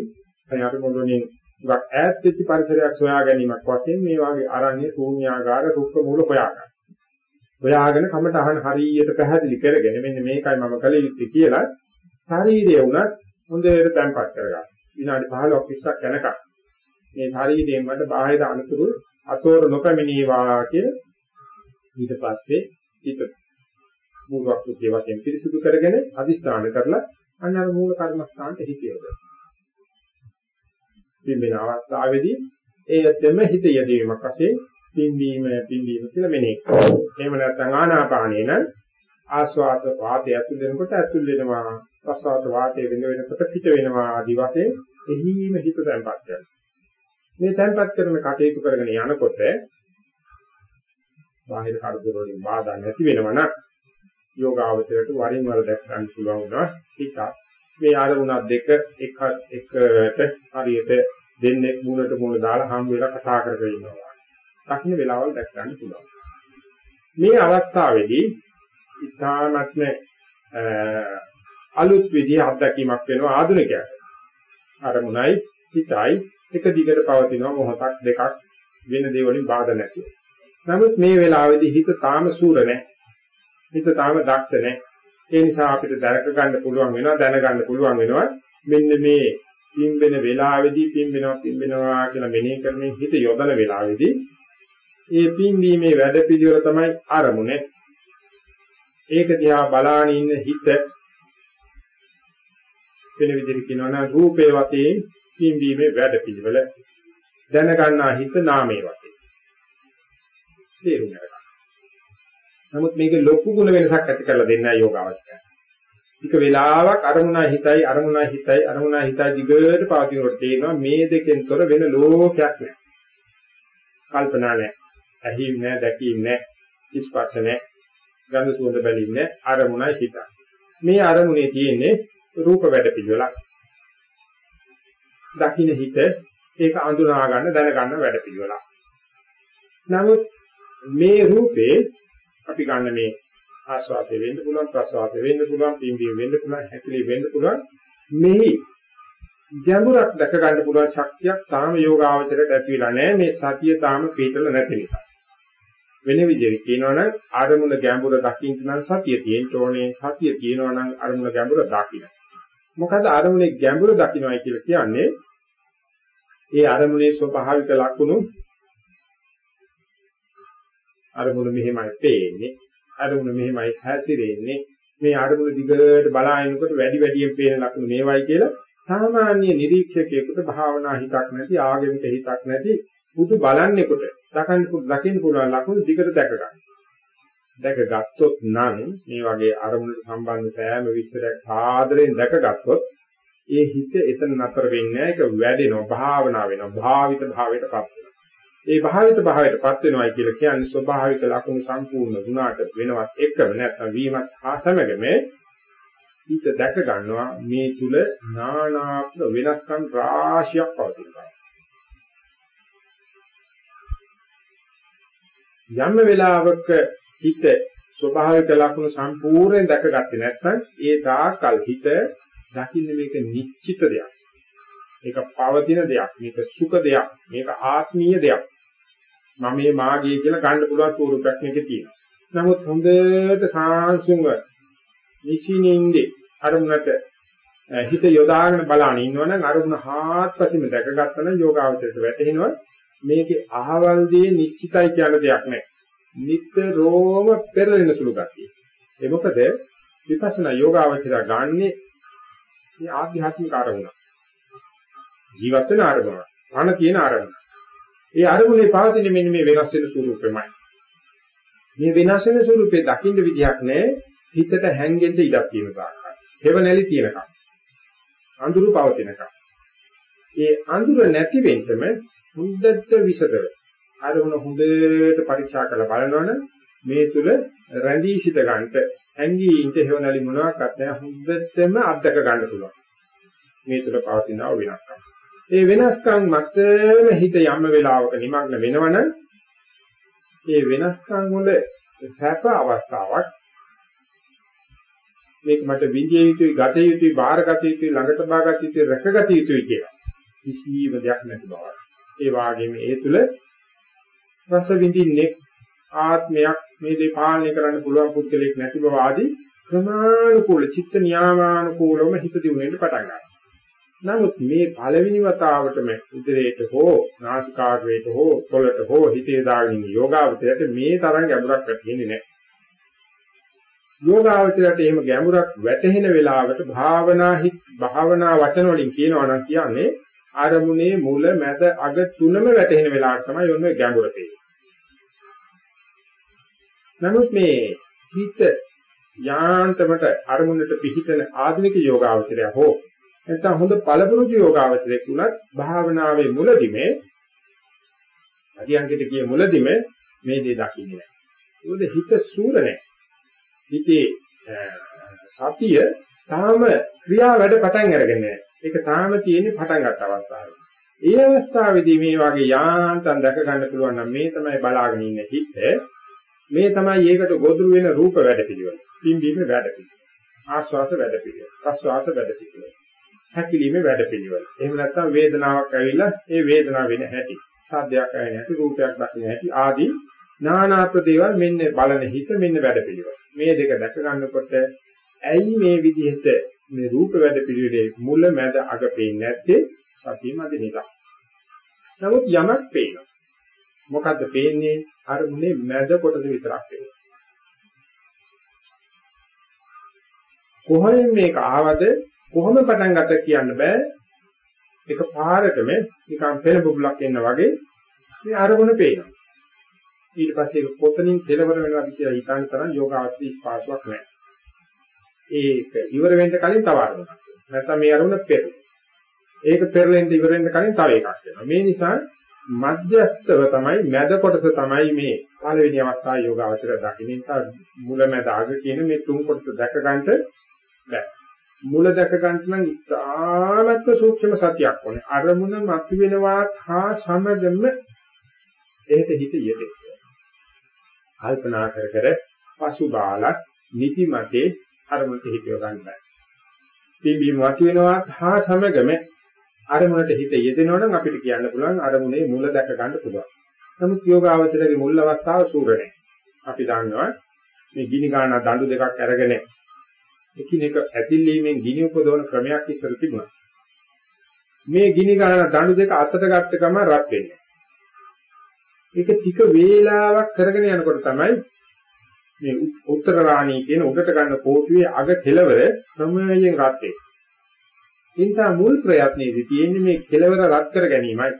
අරමුණු වලින් වක් ඈත් වෙච්ච පරිසරයක් සොයා ගැනීමක් වශයෙන් මේ වගේ අරණ්‍ය ශූන්‍යාගාර රුක්ක මූල හොයා ගන්න. හොයාගෙන කමටහන හරියට පැහැදිලි කරගෙන මෙන්න මේකයි මම කළ යුත්තේ කියලා ශරීරය උනත් හොඳට තැම්පත් කරගන්න. විනාඩි 15ක් 20ක් යනකම් මේ ශරීරයෙන් මට බාහිර අනුතුරු අතෝර නොපැමිණේවා කියලා ඊට පස්සේ ඊට මූලවත් කුතිය වශයෙන් පිරිසුදු කරගෙන අදිස්ථාන කරලා අන්න අර මූල කර්මස්ථානට හිතියොදලා පින්බෙන අවස්ථාවේදී ඒකෙම හිත යෙදීමක් වශයෙන් පින්බීම පින්බීම කියලා මෙනෙහි කරනවා. එහෙම නැත්නම් ආනාපානේ නම් ආස්වාද වාතය ඇතුල් වෙනකොට ඇතුල් වෙනවා. ප්‍රසවාස වාතය වෙන වෙනකොට පිට වෙනවා ආදි වශයෙන් එහිම හිත තැන්පත් කරනවා. මේ තැන්පත් කරන කටයුතු කරගෙන යනකොට බාහිර කරදර වලින් බාධා නැති වෙනවනම් යෝගාවචරයට වරින් වර දැක් ගන්න පුළුවන් වුණා හිතත් මේ ආරමුණක් දෙක එක එකට හරියට දෙන්නේ මූලට මූල දාලා හම් වෙලා කතා කරගෙන ඉන්නවා. දක්ෂින වෙලාවල් දැක් ගන්න පුළුවන්. මේ අවස්ථාවේදී ඉතාමත්ම අලුත් විදිහ අත්දැකීමක් වෙනවා ආධුනිකයාට. අරමුණයි හිතයි එක දිගට පවතිනවා මොහොතක් දෙකක් වෙන දේ වලින් බාධා නැතිව. නමුත් මේ වෙලාවේදී හිත තාම සූර නැහැ. හිත තාම දක්ෂ නැහැ. ඒ නිසා අපිට දැක ගන්න පුළුවන් වෙනවා දැනගන්න පුළුවන් වෙනවා මෙන්න මේ පින්බෙන වෙලාවේදී පින්බෙනවා පින්බෙනවා කියලා මෙනෙහි කරමින් හිත යොදන වෙලාවේදී ඒ පින්බීමේ වැඩ පිළිවෙල තමයි අරමුණ. ඒක දිහා බලාගෙන ඉන්න හිත වෙන විදිහට කියනවා නම් රූපේ වශයෙන් පින්බීමේ වැඩ පිළිවෙල දැනගන්නා හිත නාමයේ වශයෙන්. තේරුම් ගන්න. නමුත් මේක ලොකු ගුණ වෙනසක් ඇති කරලා දෙන්නයි යෝගාවචරය. ටික වෙලාවක් අරමුණයි හිතයි අරමුණයි හිතයි අරමුණයි හිතයි දිගට පවතිනකොට තේනවා මේ දෙකෙන් තොර වෙන ලෝකයක් නැහැ. කල්පනා නැහැ. ඇහිම් නැහැ, දැකීම් නැහැ, ස්පර්ශ නැහැ, ගන්ධ සුවඳ බැලීම් නැහැ, අරමුණයි හිතයි. මේ අරමුණේ තියෙන්නේ රූප වැඩ පිළිවෙලක්. දකින්න හිත ඒක අඳුනා ගන්න දැන ගන්න වැඩ පිළිවෙලක්. නමුත් මේ රූපේ අපි ගන්න මේ ආස්වාදේ වෙන්න පුළුවන් ප්‍රසවාදේ වෙන්න පුළුවන් පිම්බීම වෙන්න පුළුවන් හැකිලි වෙන්න පුළුවන්. මෙහි ගැඹුරක් දැක ගන්න පුළුවන් ශක්තියක් තාම යෝගාවචරයට ඇති වෙලා නැහැ. මේ සතිය තාම පිටල නැති නිසා. වෙන විදිහට කියනවනම් ආරමුණ ගැඹුර දකින්න නම් සතිය තියෙන්න ඕනේ. සතිය තියෙනවා නම් ආරමුණ ගැඹුර දකින්න. මොකද ආරමුණේ ගැඹුර දකින්නයි කියලා කියන්නේ ඒ ආරමුණේ ස්වභාවික ලක්ෂණ අරමුණ මෙහෙමයි පේන්නේ. අරමුණ මෙහෙමයි හැසිරෙන්නේ. මේ අරමුණ දිගට බලාගෙනකොට වැඩි වැඩියෙන් පේන ලක්ෂණ මේවයි කියලා සාමාන්‍ය නිරීක්ෂකයෙකුට භාවනා හිතක් නැති ආගමික හිතක් නැති බුදු බලන්නේකොට දකින්න දකින්න පුළුවන් ලක්ෂණ දිගට දැක ගන්න. දැකගත්තොත් නම් මේ වගේ අරමුණට සම්බන්ධ සෑම විස්තරයක් සාදරයෙන් දැකගත්තොත් ඒ හිත එතන නතර වෙන්නේ නැහැ. ඒක වැඩෙනවා භාවනා වෙනවා භාවිත භාවයටපත් වෙනවා. ඒ භාවිත භාවයටපත් වෙනවායි කියලා කියන්නේ ස්වභාවික ලක්ෂණ සම්පූර්ණ ගුණාට වෙනවත් එකම නැත්නම් වීමත් හා සමගම හිත දැක ගන්නවා මේ තුල නානාත්ම වෙනස්කම් රාශියක් පවතිනවා යම් වෙලාවක හිත ස්වභාවික ලක්ෂණ සම්පූර්ණයෙන් දැකගත්තේ නැත්නම් ඒ තාකල් හිත දකින්න මේක නිශ්චිත දෙයක්. මේක පවතින දෙයක්. මේක සුඛ දෙයක්. මේක ආත්මීය දෙයක්. මම මේ මාගේ කියලා ගන්න පුළුවන් ස්වරූපයක් මේකේ තියෙනවා. නමුත් හොඳට සාංශුංග නිසිනින්දේ අරමුණට හිත යොදාගෙන බලන ඉන්නවනම් අරමුණ හාත්පසින්ම දැකගත්තම යෝගාවචරයට වැටෙනවා මේකේ අහවල් දේ නිශ්චිතයි කියන දෙයක් නැහැ. නිතරම පෙරලෙන සුළු ගතිය. ඒ මොකද විපස්සනා යෝගාවචරය ගන්නේ මේ ආධ්‍යාත්මික ආරමුණ. ජීවත් වෙන ආරමුණ. අන තියෙන ආරමුණ. ඒ ආරමුණේ පවතින මෙන්න මේ වෙනස් වෙන ස්වරූපෙමයි. මේ වෙනස් වෙන ස්වරූපේ දකින්න විදියක් නැහැ. හිතට හැංගෙන්න ඉඩක් තියෙන තාක්කයි. හේව නැලි තියෙනකම්. අඳුරු පවතිනකම්. ඒ අඳුර නැති වෙන්නම හොඳට විසදව අරමුණ හොඳට පරීක්ෂා කරලා බලනවනම් මේ තුල රැඳී සිට ගන්නට ඇඟී ඉඳ හේවනලි මොනවාක්වත් නැහැ හොඳටම අත්දක ගන්න පුළුවන් මේ තුල පවතිනා වෙනස්කම් ඒ වෙනස්කම් මතම හිත යම් වෙලාවක නිමග්න වෙනවනම් ඒ වෙනස්කම් වල සැප අවස්ථාවක්. මේක මට විඳිය යුතුයි ගත යුතුයි බාරගත යුතුයි ළඟට බාගත යුතුයි රැකගත යුතුයි කියලා. කිසිම දෙයක් නැති බව. ඒ වාගේම ඒ තුල රස විඳින්නේ ආත්මයක් මේ දේ පාලනය කරන්න පුළුවන් පුද්ගලෙක් නැති බව ආදී ක්‍රමානුකූල චිත්ත නියාමානුකූලවම හිත දියුණුවෙන්න පටන් ගන්නවා. නමුත් මේ පළවෙනි වතාවටම උදරයට හෝ නාසිකාග්‍රේට හෝ පොළට හෝ හිතේ දාගෙන ඉන්න යෝගාවචරයට මේ තරම් ගැඹුරක් වැටෙන්නේ නැහැ. යෝගාවචරයට එහෙම ගැඹුරක් වැටහෙන වෙලාවට භාවනා හිත් භාවනා වචන වලින් කියනවා නම් කියන්නේ අරමුණේ මුල මැද අග තුනම වැටෙන වෙලාවට තමයි ඔන්න ගැඹුර තියෙන්නේ. නමුත් මේ හිත යාන්තමට අරමුණට පිහිටන ආධුනික යෝගාවචරය හෝ නැත්නම් හොඳ පළපුරුදු යෝගාවචරයක් උනත් භාවනාවේ මුලදිමේ අධ්‍යයන්කිට කිය මුලදිම මේ දේ දකින්නේ නැහැ. ඒකද හිත සූර නැහැ. හිතේ සතිය තාම ක්‍රියා වැඩ පටන් අරගෙන නැහැ. ඒක තාම තියෙන්නේ පටන් ගන්න අවස්ථාවේ. ඒ අවස්ථාවේදී මේ වගේ යාන්තම් දැක ගන්න පුළුවන් නම් මේ තමයි බලාගෙන ඉන්නේ හිත. මේ තමයි ඒකට ගොදුරු වෙන රූප වැඩ පිළිවෙල. පිම්බීම වැඩ පිළිවෙල. ආස්වාස වැඩ පිළිවෙල. ප්‍රස්වාස වැඩ පිළිවෙල. හැකිලිම වැඩ පිළිවෙල. එහෙම නැත්නම් වේදනාවක් ඇවිල්ලා ඒ වේදනාව වෙන හැටි. සාධ්‍යයක් ඇවෙන හැටි, රූපයක් දකින්න හැටි ආදී නානාත් දේවල් මෙන්න බලන හිත මෙන්න වැඩ පිළිවෙල. මේ දෙක දැක ගන්නකොට ඇයි මේ විදිහට මේ රූප වැඩ පිළිවෙලේ මුල මැද අග පේන්නේ නැත්තේ සතියමද නිසා. නමුත් යමක් පේනවා. මොකද්ද පේන්නේ? අරමුණේ මැද කොටස විතරක් පේනවා. කොහොමද මේක ආවද කොහොම පටන් ගත්ත කියන්න බෑ. එක පාරකම නිකන් පෙළ බුබුලක් එන්න වගේ මේ අරමුණ පේනවා. ඊට පස්සේ ඒක කොතනින් කෙලවර වෙනවද කියලා හිතන තරම් යෝගාවචී පාසුවක් නැහැ. ඒක ඉවර වෙන්න කලින් තව අරමුණක්. නැත්නම් මේ අරමුණ පෙරේ. ඒක පෙරලෙන්න ඉවර වෙන්න කලින් තව එකක් වෙනවා. මේ නිසා මධ්‍යස්තව තමයි මැද කොටස තමයි මේ පළවෙනි අවස්ථාවේ යෝගාවචර දකින්න නිසා මුල මැද අග කියන මේ තුන් කොටස දැක ගන්නට බැහැ. මුල දැක ගන්න නම් ඉතාමත් සූක්ෂම සතියක් ඕනේ. අරමුණ මතුවෙනවා හා සමගම ඒක හිත යෙදෙන්න. කල්පනා කර කර පසුබාලක් නිතිමතේ අරමුණට හිතිය ගන්න බෑ. පිම්බීම වතුවෙනවා හා සමගම අරමුණට හිත යෙදෙනවා නම් අපිට කියන්න පුළුවන් අරමුණේ මුල දැක ගන්න පුළුවන්. නමුත් යෝගාවචරයේ මුල් අවස්ථාව සූර නැහැ. අපි දන්නවා මේ ගිනි ගන්න දඬු දෙකක් අරගෙන එකිනෙක ඇතිල්ලීමෙන් ගිනි උපදවන ක්‍රමයක් ඉස්සර තිබුණා. මේ ගිනි ගන්න දඬු දෙක අතට ගත්ත ගම රත් වෙන්නේ. ඒක ටික වේලාවක් කරගෙන යනකොට තමයි මේ උත්තර රාණී කියන උඩට ගන්න කෝටුවේ අග කෙලවර ක්‍රමයෙන් රත් වෙන්නේ. ඉන්සා මුල් ප්‍රයත්නයේදී තියෙන්නේ මේ කෙලවර රත් කර ගැනීමයි.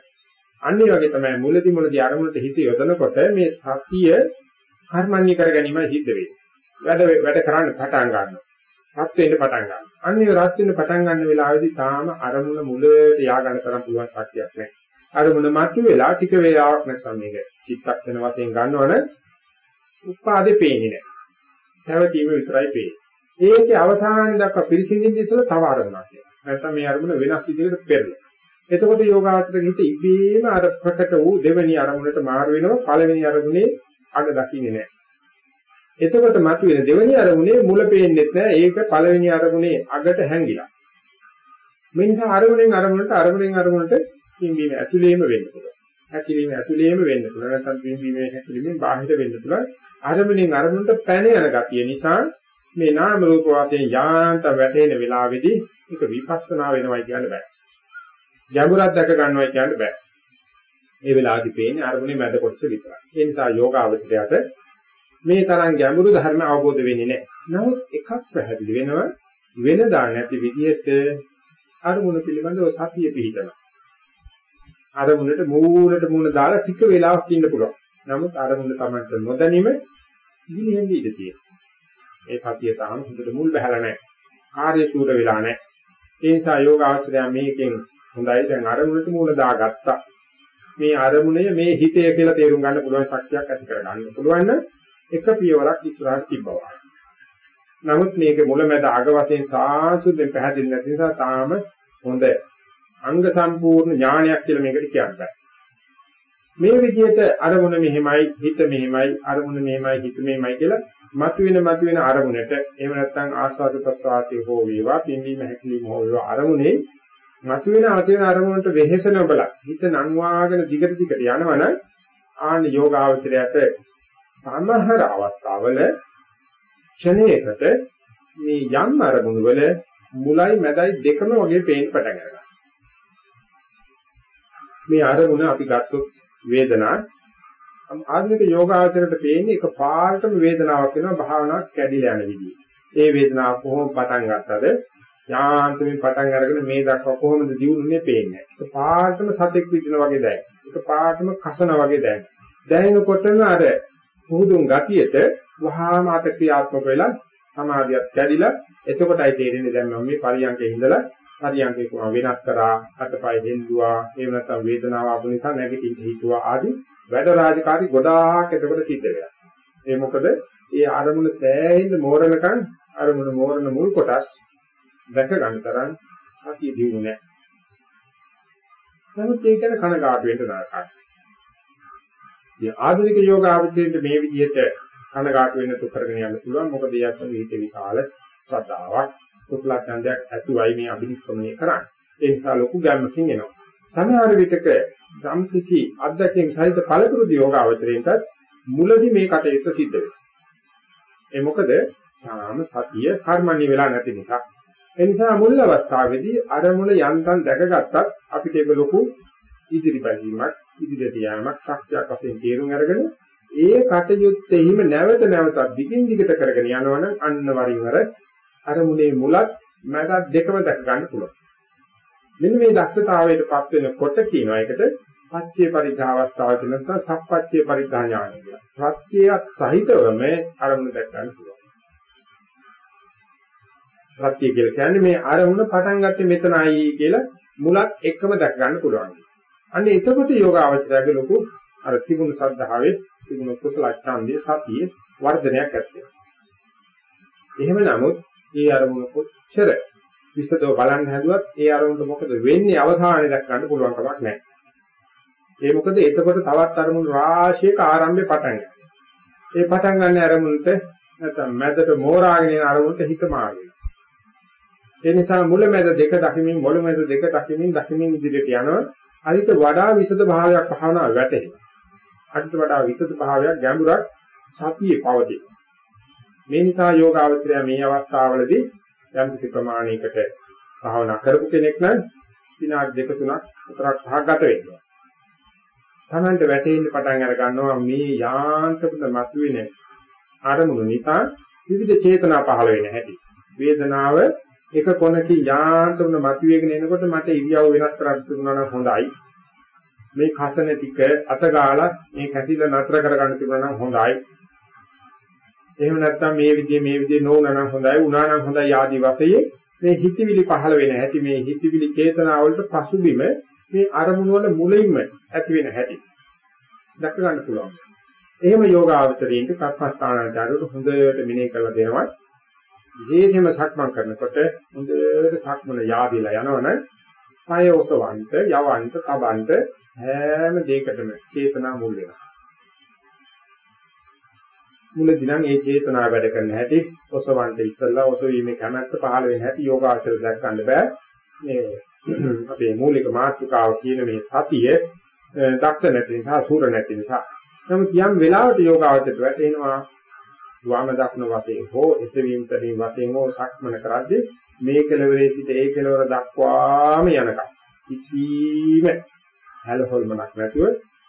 අන්න ඒ වගේ තමයි මුලදී මුලදී අරමුණට හිත යොදනකොට මේ සතිය කර්මන්නේ කර ගැනීම සිද්ධ වෙන්නේ. වැඩ වැඩ කරන්න පටන් ගන්නවා. රත් වෙන්න පටන් ගන්නවා. අන්නේ රත් වෙන්න පටන් ගන්න වෙලාවේදී තාම අරමුණ මුලට යා ගන්න තරම් පුළුවන් ශක්තියක් නැහැ. අරමුණ මතු වෙලා ටික වේලාවක් නැත්නම් මේක චිත්තක්ෂණ වශයෙන් ගන්නවනේ උපාදේ පේන්නේ නැහැ. පැවතීම විතරයි පේන්නේ. ඒකේ අවසානයේ දක්වා පිළිසිඳින්න ඉස්සෙල්ලා තව අරමුණක් එනවා. නැත්නම් මේ අරමුණ වෙනස් විදිහකට පෙරලෙනවා. එතකොට යෝගාචර හිත ඉබේම අර ප්‍රකට වූ දෙවෙනි අරමුණට මාරු වෙනවා. පළවෙනි අරමුණේ අග දකින්නේ නැහැ. එතකොට මතුවෙන දෙවෙනි අරමුණේ මුල පේන්නේත් නැහැ. ඒක පළවෙනි අරමුණේ අගට හැංගිලා. මෙන්න අරමුණෙන් අරමුණට අරමුණෙන් අරමුණට පින්බීම ඇතුළේම වෙන්න පුළුවන්. ඇතුළේම ඇතුළේම වෙන්න පුළුවන්. නැත්නම් පින්බීමේ ඇතුළේම බාහිර වෙන්න පුළුවන්. අරමුණෙන් අරමුණට පැන යන ගතිය නිසා මේ නාම රූප වශයෙන් යාන්ත වැටෙන වෙලාවේදී ඒක විපස්සනා වෙනවයි කියන්න බෑ. ගැඹුරක් දැක ගන්නවයි කියන්න බෑ. මේ වෙලාවේදී පේන්නේ අරමුණේ මැද කොටස විතරයි. ඒ නිසා යෝගාවචරයට මේ තරම් ගැඹුරු ධර්ම අවබෝධ වෙන්නේ නැහැ. නමුත් එකක් පැහැදිලි වෙනවා වෙනදා නැති විදිහට අරමුණ පිළිබඳව සතිය පිහිටනවා. අරමුණට මූලට මූල දාලා ටික වෙලාවක් ඉන්න පුළුවන්. නමුත් අරමුණ තමයි නොදැනීම ඉහිලෙන්නේ ඉඳ තියෙනවා. ඒ සතිය තාම හොඳට මුල් බහැලා නැහැ. කාර්ය සූර වෙලා නැහැ. ඒ නිසා යෝගාචරය මේකෙන් හොඳයි දැන් අරමුණට මූල දාගත්තා. මේ අරමුණය මේ හිතය කියලා තේරුම් ගන්න පුළුවන් ශක්තියක් ඇති කර ගන්න පුළුවන් නම් එක පියවරක් ඉස්සරහට තිබ්බවා. නමුත් මේක මුලැමැද අග වශයෙන් සාසුද්දෙන් පැහැදිලි නැති නිසා තාම හොඳ අංග සම්පූර්ණ ඥානයක් කියලා මේකට කියන්න බෑ. මේ විදිහට අරමුණ මෙහෙමයි හිත මෙහෙමයි අරමුණ මෙහෙමයි හිත මෙහෙමයි කියලා මතුවෙන මතුවෙන අරමුණට එහෙම නැත්නම් ආස්වාද ප්‍රසආතේ හෝ වේවා පින්වීම හැකිලිම හෝ වේවා අරමුණේ මතුවෙන අතින අරමුණට වෙහෙස නොබල හිත නංවාගෙන දිගට දිගට යනවනම් ආන යෝගාවචරයට සමහර අවස්ථාවල ක්ෂණයකට මේ යම් අරමුණු වල මුලයි මැදයි දෙකම වගේ පේන්න පටන් ගන්නවා. මේ අරමුණ අපි ගත්තොත් වේදනාවක් ආධුනික යෝගාචරයට පේන්නේ එක පාරටම වේදනාවක් වෙනවා භාවනාවක් කැඩිලා යන විදිහ. ඒ වේදනාව කොහොම පටන් ගත්තද යාන්ත්‍රයෙන් පටන් අරගෙන මේ දක්වා කොහොමද දියුණුනේ පේන්නේ. එක පාරටම සතෙක් විදින වගේ දැනෙනවා. එක පාරටම කසන වගේ දැනෙනවා. දැනෙනකොටම අර පුදුම් ගතියට වහාම අත ක්‍රියාත්මක වෙලා සමාධියක් කැඩිලා එතකොටයි තේරෙන්නේ දැන් මම මේ පරියන්කේ ඉඳලා පරියන්කේ කොහොම වෙනස් කරා අතපය හෙල්ලුවා එහෙම නැත්නම් වේදනාව ආපු නිසා නැගිටින්න හිතුවා ආදී වැඩ රාජකාරි ගොඩාක් එතකොට සිද්ධ වෙනවා. ඒ මොකද ඒ අරමුණ සෑහෙන්න මෝරණකම් අරමුණ මෝරණ මුල් කොටස් දැක ගන්න තරම් සතිය දිනු නැහැ. නමුත් ඒක ගැන කනගාටු වෙන්න නරකයි. මේ ආධුනික යෝග ආවෘත්තියේ මේ විදිහට කනගාටු වෙන්න තු කරගෙන යන්න පුළුවන්. මොකද ඒත් මේක විශාල ශ්‍රද්ධාවක් කුසල ඡන්දයක් ඇතුවයි මේ අභිනිෂ්ක්‍මණය කරන්නේ. ඒ නිසා ලොකු ගැම්මකින් එනවා. සමහර විටක සම්පිති අධ්‍යක්ෂින් සහිත පළපුරුදු යෝගාවචරයෙන්ට මුලදී මේ කටයුත්ත සිද්ධ වෙනවා. ඒ මොකද තාම සතිය කර්මණ්‍ය වෙලා නැති නිසා. ඒ නිසා මුල් අවස්ථාවේදී අරමුණ යන්තම් දැකගත්තත් අපිට ඒක ලොකු ඉදිරිපැදීමක් ඉදිරියට යාමක් ශක්තියක් වශයෙන් තේරුම් අරගෙන ඒ කටයුත්තෙහිම නැවත නැවතත් දිගින් දිගට කරගෙන යනවනම් අන්න වරින් වර අරමුණේ මුලත් මැදත් දෙකම දැක ගන්න පුළුවන්. මෙන්න මේ දක්ෂතාවයටපත් වෙනකොට කියනවා ඒකට පච්චේ පරිධාවස්ථාව නැත්නම් සප්පච්චේ පරිධා ඥානය කියලා. ප්‍රත්‍යයක් සහිතවම අරමුණ දැක ගන්න පුළුවන්. ප්‍රත්‍ය කියලා කියන්නේ මේ අරමුණ පටන් ගත්තේ මෙතනයි කියලා මුලත් එක්කම දැක ගන්න පුළුවන්. අන්න එතකොට යෝග අවශ්‍යතාවය ලොකු අර තිබුණු සද්ධාවේ තිබුණු කුසල ඡන්දයේ සතියේ වර්ධනයක් ඇති වෙනවා. එහෙම නමුත් මේ අරමුණ කොච්චර විසදව බලන්න හැදුවත් ඒ අරමුණට මොකද වෙන්නේ අවසානයේ දැක් ගන්න පුළුවන් කමක් නැහැ. ඒ මොකද එතකොට තවත් අරමුණු රාශියක ආරම්භය පටන් ගන්නවා. ඒ පටන් ගන්න අරමුණට නැත්නම් මැදට මෝරාගෙන යන අරමුණට හිත මාගෙන. ඒ නිසා මුල මැද දෙක දකිමින් මුල මැද දෙක දකිමින් දකිමින් ඉදිරියට යනවා. අනිත් වඩා විසද භාවයක් භාවනාව වැටෙනවා. අනිත් වඩා විසද භාවයක් ගැඹුරක් සතියේ පවතී. මේ නිසා යෝගාවචරය මේ අවස්ථාවවලදී යම් කිසි ප්‍රමාණයකට භාවනා කරපු කෙනෙක් නම් විනාඩි දෙක තුනක් හතරක් පහක් ගත වෙනවා. තමන්ට වැටෙන්න පටන් අර ගන්නවා මේ යාන්ත්‍රපද මතුවෙන අරමුණු නිසා විවිධ චේතනා පහළ වෙන හැටි. වේදනාව එක කොනකින් යාන්ත්‍රණ මතුවේගෙන එනකොට මට ඉරියව් වෙනස් කරන්න තිබුණා නම් හොඳයි. මේ කසන ටික අතගාලා මේ කැසිල නතර කරගන්න තිබුණා නම් හොඳයි. එහෙම නැත්නම් මේ විදිහේ මේ විදිහේ නොවුනා නම් හොඳයි, වුණා නම් හොඳයි ආදී වශයෙන් මේ හිතවිලි පහළ වෙන හැටි මේ හිතවිලි චේතනාවලට පසුබිම මේ අරමුණු වල මුලින්ම ඇති වෙන හැටි දැක ගන්න පුළුවන්. එහෙම යෝගාවචරයෙන් කර්මස්ථානාචාරයට හොඳට මෙනෙහි කරලා දෙනවා. විශේෂයෙන්ම සක්මන් කරනකොට හොඳට සක්මන යාදීලා යනවනේ පය ඔසවන්ත, යවන්ත, කබන්ත හැම දෙයකටම චේතනා මුල් වෙනවා. මුලදී නම් ඒ චේතනාව වැඩ කරන හැටි ඔසවන්ත ඉස්සල්ලා ඔසවීමේ කැමැත්ත පහළ වෙන හැටි යෝගාචර දැක් ගන්න බෑ. මේ අපේ මූලික මාතෘකාව කියන මේ සතිය දක්ෂ නැති නිසා සූර නැති නිසා. නමුත් යම් වෙලාවට යෝගාචරයට වැටෙනවා වම දක්න වශයෙන් හෝ එසවීම තරින් වශයෙන් හෝ සක්මන කරද්දී මේ කෙලවරේ සිට ඒ කෙලවර දක්වාම යනකම් කිසිම හැලහොල්මක් නැතුව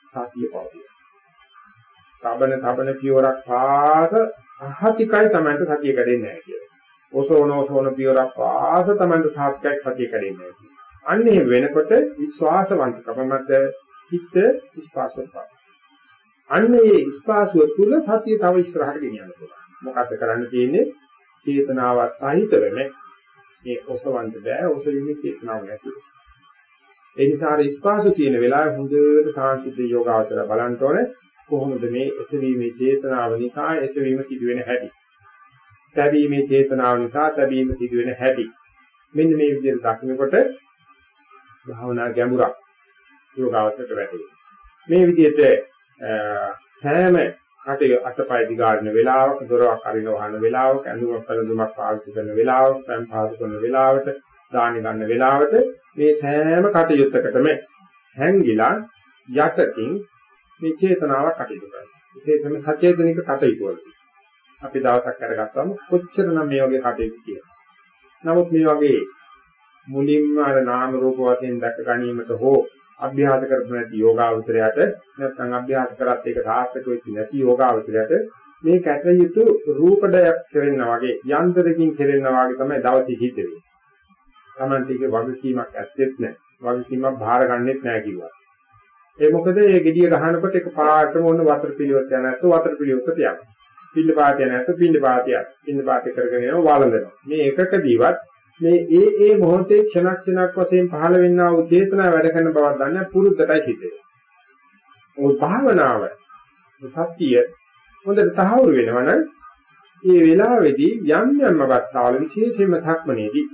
සතිය පවතින. තබන තබන පියවරක් පාස සහතිකයි තමයි සතිය කැඩෙන්නේ නැහැ කියලා. ඔසෝන ඔසෝන පියවරක් පාස තමයි සහතිකයි සතිය කැඩෙන්නේ නැහැ. අන්නේ වෙනකොට විශ්වාසවන්තකම මත හිත ස්පාසවත්. අන්නේ ස්පාසුව තුල සතිය තව ඉස්සරහට ගෙනියන්න පුළුවන්. මොකද්ද කරන්න තියෙන්නේ? චේතනාව සහිතව මේ ඔසවන්න බෑ ඔසවින්නේ චේතනාව නැතුව. ඒ නිසා අර ස්පාසු තියෙන වෙලාවේ හොඳට සාංශිද්ධ යෝගාවචර බලන්න ඕනේ කොහොමද මේ එසවීමේ චේතනාව නිසා එසවීම සිදුවෙන හැටි. තැබීමේ චේතනාව නිසා තැබීම සිදුවෙන හැටි. මෙන්න මේ විදිහට දකිනකොට භාවනා ගැඹුරක් යෝගාවචරයට වැටෙනවා. මේ විදිහට සෑම කටේ අතපය දිගාරින වෙලාවක දොරවක් අරින වහන වෙලාවක ඇඳුමක් පැළඳුමක් පාවිච්චි කරන වෙලාවක පෑන් පාවිච්චි කරන වෙලාවට දානි ගන්න වෙලාවට මේ සෑම කටයුත්තකටම හැංගිලා යටකින් මේ චේතනාවක් කටයුතු කරනවා. විශේෂයෙන්ම සචේතනික කටයුතු වලදී. අපි දවසක් කරගත්තාම කොච්චරනම් මේ වගේ කටයුතු කියනවා. නමුත් මේ වගේ මුලින්ම අර නාම රූප වශයෙන් දැක ගැනීමට හෝ අභ්‍යාස කරපු නැති යෝගාවචරයට නැත්නම් අභ්‍යාස කරත් ඒක සාර්ථක වෙච්ච නැති යෝගාවචරයට මේ කැටයුතු රූපඩයක් කෙරෙනා වගේ යන්ත්‍රකින් කෙරෙනා වගේ තමයි දවසේ හිත වෙන්නේ. Tamante එක වගකීමක් ඇත්තෙත් නැහැ. වගකීමක් බාර ගන්නෙත් නැහැ කිව්වා. ඒ මොකද මේ gediya ගහනකොට එක පාටම ඔන්න වතර පිළිවෙත් යන නැත්නම් වතර පිළිවෙත් යනවා. පින්න පාතිය නැත්නම් පින්න පාතිය. පින්න පාතිය කරගෙන යනවා වළඳනවා. මේ එකකදීවත් මේ ඒ ඒ මොහොතේ ක්ෂණ ක්ෂණක් වශයෙන් පහළ වෙන්නා වූ චේතනා වැඩ කරන බවක් දන්නේ පුරුද්දටයි හිතේ. ඔය භාවනාව සත්‍ය හොඳට තහවුරු වෙනවනම් ඒ වෙලාවේදී යම් යම් අවස්ථාවල විශේෂයෙන්ම ධක්මනේදී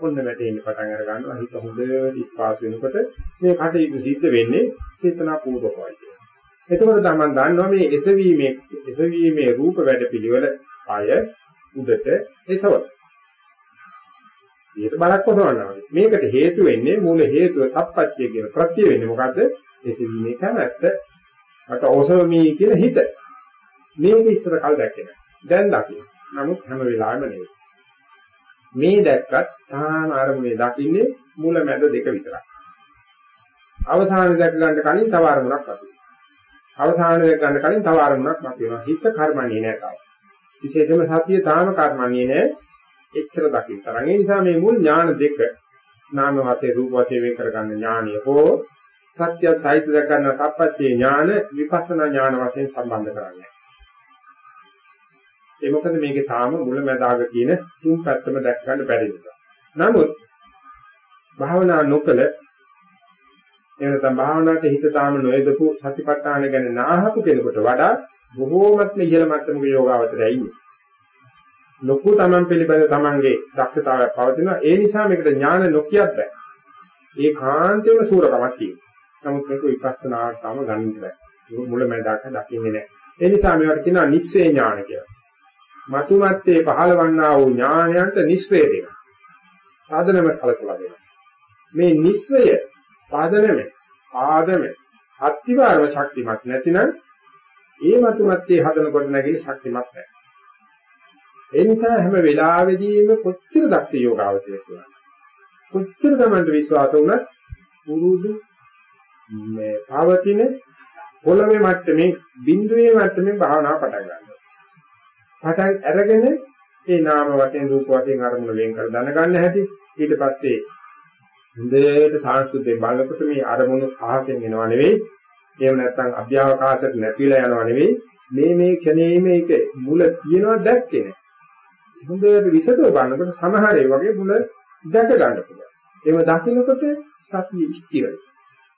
ඔන්න වැටෙන්න පටන් අර ගන්නවා හිත හොඳට ඉස්පාස් වෙනකොට මේ කටයුතු සිද්ධ වෙන්නේ චේතනා පූර්වකවයි කියලා. එතකොට තමයි දන්නවා මේ එසවීමේ එසවීමේ රූප වැඩපිළිවෙල අය උදට එසවන. ඊට බලක් කොටවනවා. මේකට හේතු වෙන්නේ මූල හේතුව සප්පච්චය කියන ප්‍රත්‍ය වෙන්නේ මොකද්ද? එසවීමේ කැමැත්ත අට ඔසවමි කියන හිත. මේක ඉස්සර කල් දැක්කේ නැහැ. දැන් දකින්න. නමුත් හැම වෙලාවෙම නෙවෙයි. මේ දැක්කත් තාම අරමුණේ දකින්නේ මුල මැද දෙක විතරයි. අවසානයේ දැක ගන්න කලින් තව අරමුණක් වතුනවා. අවසානයේ දැක ගන්න කලින් තව අරමුණක් වතුනවා. හිත කර්මණියේ නැහැ තාම. විශේෂයෙන්ම සතිය තාම කර්මණියේ නැහැ. එච්චර දකින්න තරම්. ඒ නිසා මේ මුල් ඥාන දෙක නාම වාසේ රූප වාසේ වෙන් කරගන්න ඥානිය හෝ සත්‍ය සාහිත්‍ය දැක ගන්න සප්පච්චේ ඥාන විපස්සනා ඥාන වශයෙන් සම්බන්ධ කරන්නේ. ඒ මොකද මේකේ තාම මුලැමැදාග කියන තුන් පැත්තම දැක් ගන්න බැරි නිසා. නමුත් භාවනා නොකල එනතම් භාවනාවට හිත තාම නොයදපු සතිපට්ඨාන ගැන නාහපු කෙනෙකුට වඩා බොහෝමත්ම ඉහළ මට්ටමක යෝගාවචරය ඉන්නේ. ලොකු තමන් පිළිබඳ තමන්ගේ දක්ෂතාවයක් පවතිනවා. ඒ නිසා මේකට ඥාන නොකියත් බෑ. ඒ කාන්තේම සූරකමක් තියෙනවා. නමුත් මේක විපස්සනාවට තම ගන්න බෑ. මුලැමැදාක දකින්නේ නැහැ. ඒ නිසා මේවට කියනවා නිස්සේ ඥාන කියලා. මතුමැත්තේ පහළවන්නා වූ ඥානයන්ට නිස්වය දෙනවා. සාධනම කලසලා දෙනවා. මේ නිස්වය පාදනම ආදම අත්තිවාරව ශක්තිමත් නැතිනම් ඒ මතුමැත්තේ හදනකොට නැගී ශක්තිමත් නැහැ. ඒ නිසා හැම වෙලාවෙදීම කොච්චර දක්ෂ යෝගාවචරයක් වුණා. කොච්චර තමන්ට විශ්වාස වුණත් පුරුදු මේ පවතින පොළවේ මට්ටමේ බිඳුවේ මට්ටමේ භාවනාව පටන් ගන්නවා. පටන් අරගෙන ඒ නාම වශයෙන් රූප වශයෙන් අරමුණ වෙන් කර දැනගන්න හැටි ඊට පස්සේ හොඳට සාංශුද්ධයෙන් බලනකොට මේ අරමුණු අහසෙන් එනවා නෙවෙයි එහෙම නැත්නම් අභ්‍යවකාශයට නැතිලා යනවා නෙවෙයි මේ මේ ක්ෂණේ මේක මුල තියෙනවා දැක්කේ නෑ. හොඳට විසදව බලනකොට සමහර ඒ වගේ මුල දැක ගන්න පුළුවන්. ඒව දකිනකොට සතිය ඉස්තිරයි.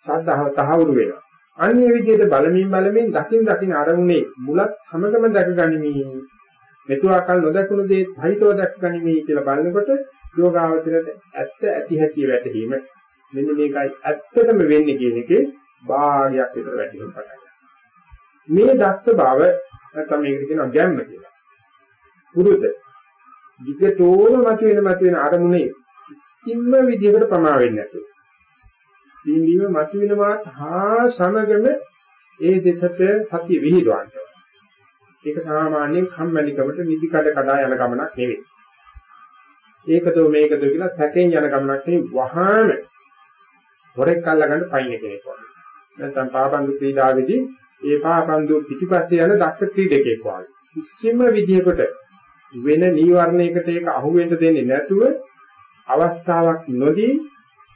සද්ධාව තහවුරු වෙනවා. අන්නේ විදිහට බලමින් බලමින් දකින් දකින් අරමුණේ මුලත් හැමගම දැක ගනිමි. මෙතුආකල් නොදකුණු දේ සහිතව දැක ගනිමි කියලා බලනකොට යෝගාවචරයට ඇත්ත ඇති හැටි වැටහීම මෙන්න මේකයි ඇත්තටම වෙන්නේ කියන එකේ භාගයක් විතර වැටහෙන්න පටන් මේ දක්ෂ බව නැත්නම් මේකට කියනවා ගැම්ම කියලා. පුරුද. විකටෝම මතුවෙන මතුවෙන අරමුණේ කිසිම විදිහකට ප්‍රමා වෙන්නේ නැතුව. දීවීම මතුවෙනවා හා සමගම ඒ දෙසට සතිය විහිදුවන්න. ඒක සාමාන්‍යයෙන් කම්මැලිකමට නිදි කඩ කඩා යන ගමනක් නෙවෙයි. ඒකදෝ මේකදෝ කියලා සැකෙන් යන ගමනක් නෙවෙයි වහාම හොරෙක් අල්ලගන්න පයින් කෙනෙක් වගේ. නැත්නම් පාපන්දු ක්‍රීඩාවේදී ඒ පාපන්දු පිටිපස්සේ යන දක්ෂ ක්‍රීඩකෙක් වගේ. කිසිම විදිහකට වෙන නීවරණයකට ඒක අහු වෙන්න දෙන්නේ නැතුව අවස්ථාවක් නොදී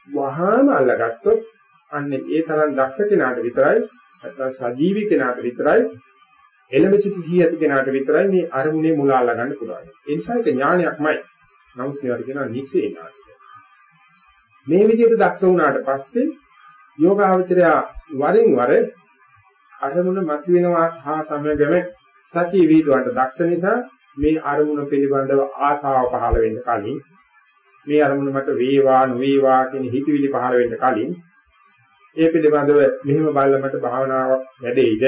වහාම අල්ලගත්තොත් අන්නේ ඒ තරම් දක්ෂ කෙනාට විතරයි නැත්නම් සජීවී කෙනාට විතරයි එළඹ සිටි සිහියති කෙනාට විතරයි මේ අරමුණේ මුල අල්ලගන්න පුළුවන්. ඒ නිසා ඒක ඥානයක්මයි. නමුත් ඒවට කියනවා නිස්සේනාට. මේ විදිහට දක්ෂ වුණාට පස්සේ යෝගාවචරය වරින් වර අරමුණ මතුවෙනවා හා සමගම සතිය වීදුවට දක්ෂ නිසා මේ අරමුණ පිළිබඳව ආශාව පහළ වෙන්න කලින් මේ අරමුණ මට වේවා නොවේවා කියන හිතවිලි පහළ වෙන්න කලින් ඒ පිළිබඳව මෙහිම බලලා මට භාවනාවක් වැඩෙයිද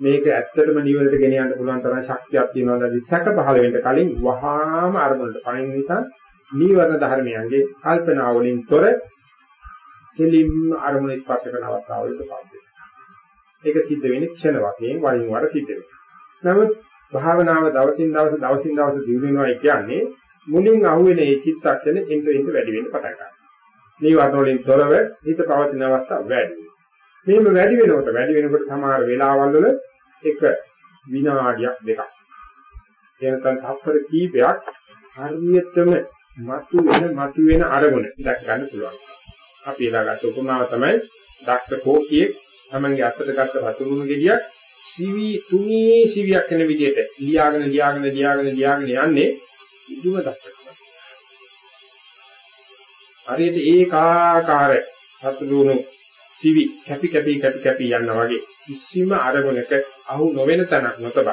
මේක ඇත්තටම නිවනට ගෙන යන්න පුළුවන් තරම් ශක්තියක් තියෙනවාද සැක පහළ වෙන්න කලින් වහාම අරමුණට පයින් නිසා නීවරණ ධර්මයන්ගේ කල්පනා වලින් තොර කෙලින්ම අරමුණ ස්පර්ශ කරන අවස්ථාවලට පත් වෙනවා. ඒක සිද්ධ වෙන්නේ ක්ෂණ වශයෙන් වරින් වර සිද්ධ වෙනවා. නමුත් භාවනාව දවසින් දවස දවසින් දවස දියුණු වෙනවා කියන්නේ මුලින් අහුවෙන ඒ චිත්තක්ෂණය එන්න එන්න වැඩි වෙන්න පටන් ගන්නවා. නීවරණ වලින් තොරව හිත පවතින අවස්ථාව වැඩි වෙනවා. මේම වැඩි වෙනකොට වැඩි වෙනකොට සමහර වෙලාවල් වල එක විනාඩියක් දෙකක් එනකන් තත්පර කීපයක් හරියටම මතු වෙන මතු වෙන අරමුණ දැක් ගන්න පුළුවන්. අපි එදාගත්ත උපමාව තමයි දක්ෂ කෝකියෙක් තමන්ගේ අතට ගත්ත වතුරුණු ගෙඩියක් සිවි තුනී සිවියක් වෙන විදිහට ලියාගෙන ලියාගෙන ලියාගෙන ලියාගෙන යන්නේ ඉදුම දක්ෂකම. හරියට ඒකාකාර වතුරුණු සිවි කැපි කැපි කැපි කැපි යනවා වගේ කිසිම අරමුණක අහු නොවන තැනක් නොතබ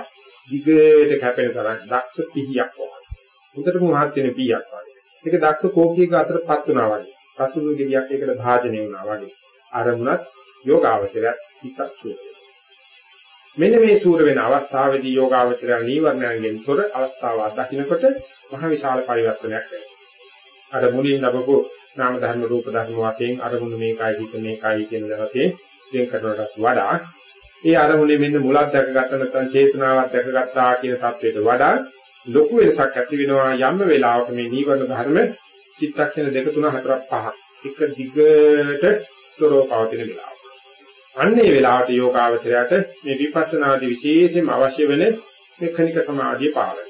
දිගට කැපෙන තරම් දක්ෂ පිහියක් වගේ. උදට මුහත් වෙන පිහියක් වගේ. ඒක දක්ෂ කෝකියක අතරපත් වුණා වගේ. පසුළු ගෙඩියක් ඒකට භාජනය වුණා වගේ. අරමුණත් යෝගාවචරය හිතක් සූත්‍රය. මෙන්න මේ සූර වෙන අවස්ථාවේදී යෝගාවචරය නීවරණයෙන් තොර අවස්ථාව අත්දිනකොට මහ විශාල පරිවර්තනයක් වෙනවා. අර මුලින් ලැබපු නාම ධර්ම රූප ධර්ම වශයෙන් අරමුණු මේකයි හිත මේකයි කියන දවසේ දෙන් කරනටත් වඩා ඒ අරමුණේ මෙන්න මුලක් දැකගත්ත නැත්නම් චේතනාවක් දැකගත්තා කියන தത്വයට වඩා ලොකු වෙනසක් ඇති වෙනවා යම් වෙලාවක මේ නීවරණ ධර්ම චිත්තක්ෂණ දෙක තුන හතරක් පහක් එක දිගට දරව පවතින වෙලාව. අන්නේ වෙලාවට යෝගාවචරයට මේ විපස්සනාදී විශේෂයෙන්ම අවශ්‍ය වෙන මෙකනික සමාධිය පාලනය.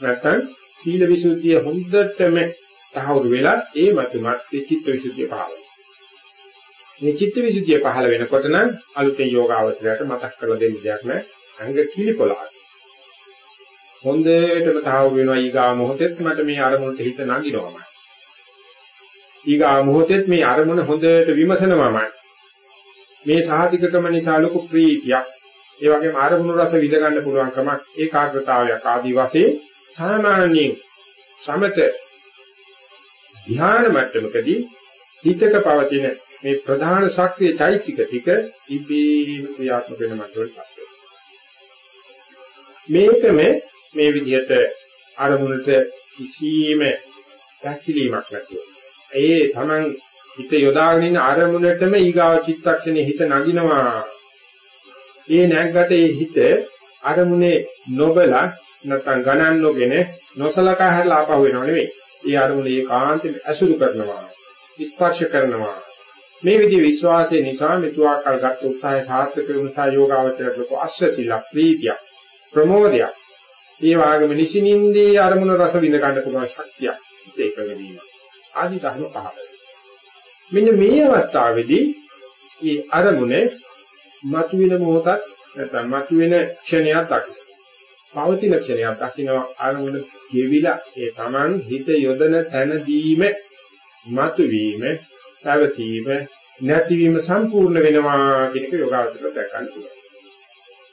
නැත්නම් සීල විසුද්ධිය හොඳටම තහවුරු වෙලා ඒ මතුමත් චිත්ත විසුද්ධිය පහළ වෙනවා. මේ චිත්ත විසුද්ධිය පහළ වෙනකොට නම් අලුතෙන් යෝගාවචරයට මතක් කරලා දෙන්න දෙයක් නැහැ. අංග කිලිපොළාට. හොඳටම තහවුරු වෙනවා ඊගා මොහොතෙත් මට මේ අරමුණට හිත නගිනවමයි. ඊගා මොහොතෙත් මේ අරමුණ හොඳට විමසනවමයි. මේ සාහිතිකකම නිසා ලොකු ප්‍රීතියක්. ඒ වගේම අරමුණු රස විඳ ගන්න පුළුවන්කමක් ඒකාග්‍රතාවයක් ආදී වශයෙන් සාමාන්‍යයෙන් සමත ධ්‍යාන මට්ටමකදී හිතක පවතින මේ ප්‍රධාන ශක්තිය චෛසික ටික ඉබේම ක්‍රියාත්මක වෙන මට්ටමකට මේකම මේ විදිහට අරමුණට කිසියම් පැකිලීමක් නැතුව. ඒ Taman හිත යොදාගෙන ඉන්න අරමුණටම ඊගාව චිත්තක්ෂණේ හිත නගිනවා. ඒ නැග්ගට ඒ හිත අරමුණේ නොබලා නැත්නම් ගණන් නොගෙන නොසලකා හැරලා ආපහු වෙනව නෙවෙයි ඒ අරමුණ ඒකාන්තයෙන් අසුරු කරනවා ස්පර්ශ කරනවා. මේ විදිහ විශ්වාසය නිසා මෙතුආකල් ගත උත්සාහය සාර්ථක වුණා යෝගාවචරයට ලොකු අශ්‍රතිලා ප්‍රීතිය ප්‍රමෝදය ඒ වගේම නිසිනින්දී අරමුණ රස විඳ ගන්න පුළුවන් ශක්තිය ඒක වෙනීම ආදි ධර්ම පහළ මෙන්න මේ අවස්ථාවේදී මේ අරමුණ මතුවෙන මොහොතත් නැත්නම් මතුවෙන ක්ෂණයක් දකින්න. පවතින ක්ෂණයක් දකින්න අරමුණ ගෙවිලා ඒ Taman හිත යොදන තැනදීම මතුවීම, පැවතීම, නැතිවීම සම්පූර්ණ වෙනවා කියන එක යෝගාවචරයට දැක්කන්න පුළුවන්.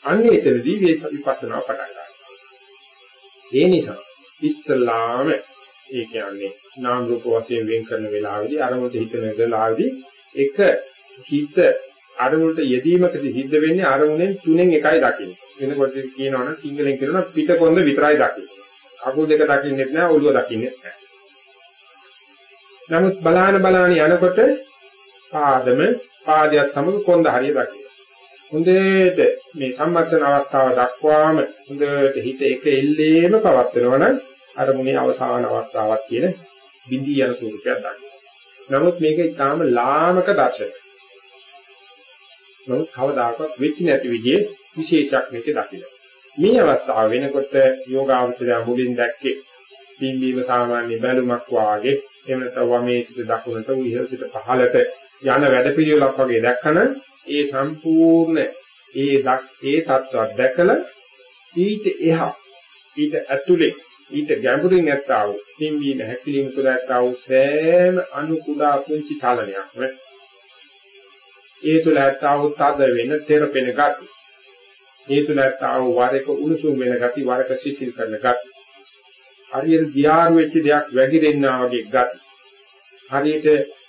අන්න එතනදී මේ විපස්සනා පටන් ගන්නවා. ඒ නිසා ඉස්සල්ලාම ඒ කියන්නේ නාම රූප වශයෙන් වෙන් කරන වෙලාවේදී අරමුණට හිතන වෙලාවේදී එක හිත අරමුණට යෙදීමකදී සිද්ධ වෙන්නේ අරමුණෙන් තුනෙන් එකයි දකින්නේ. වෙනකොට කියනවනම් සිංහලෙන් කියනවා පිටකොන්ද විතරයි දකින්නේ. අකුල් දෙක දකින්නෙත් නෑ ඔළුව දකින්නෙත් නෑ. නමුත් බලාන බලාන යනකොට පාදම පාදයක් සමග කොන්ද හරිය දකින්න. හොඳට මේ සම්මර්ෂණ අවස්ථාව දක්වාම හොඳට හිත එක එල්ලේම පවත්වනවනම් අරමුණේ අවසාන අවස්ථාවක් කියන බිඳී යන ස්වරූපයක් දකින්න. නමුත් මේක ඊටාම ලාමක දර්ශනයක්. නමුත් කවදාකවත් වෙච්ච නැති විදිහේ විශේෂයක් මේක දකින්න. මේ අවස්ථාව වෙනකොට යෝගාවචරය මුලින් දැක්කේ පිම්බීම සාමාන්‍ය බැලුමක් වාගේ එහෙම නැත්නම් වමේ සිට දකුණට ඉහළ සිට පහළට යන වැඩපිළිවෙලක් වගේ දැක්කම ඒ සම්පූර්ණ ඒ දක් ඒ தත්ත්වයක් දැකලා ඊට එහා ඊට ඇතුලේ ඊට ගැඹුරින් ඇත්තා වූ පිම්බීම හැකිලින් තුළ ඇත්තා වූ සෑම අණු කුඩා පුංචි චලනයක් නේ. ඒ තුළ ඇත්තා වූ තද වෙන තෙරපෙන ගති. ඒ තුළ ඇත්තා වූ වරක උණුසුම් වෙන ගති වරක සිසිල් කරන ගති. හරියට ගියාරු වෙච්ච දෙයක් වැగిරෙන්නා වගේ ගති. හරියට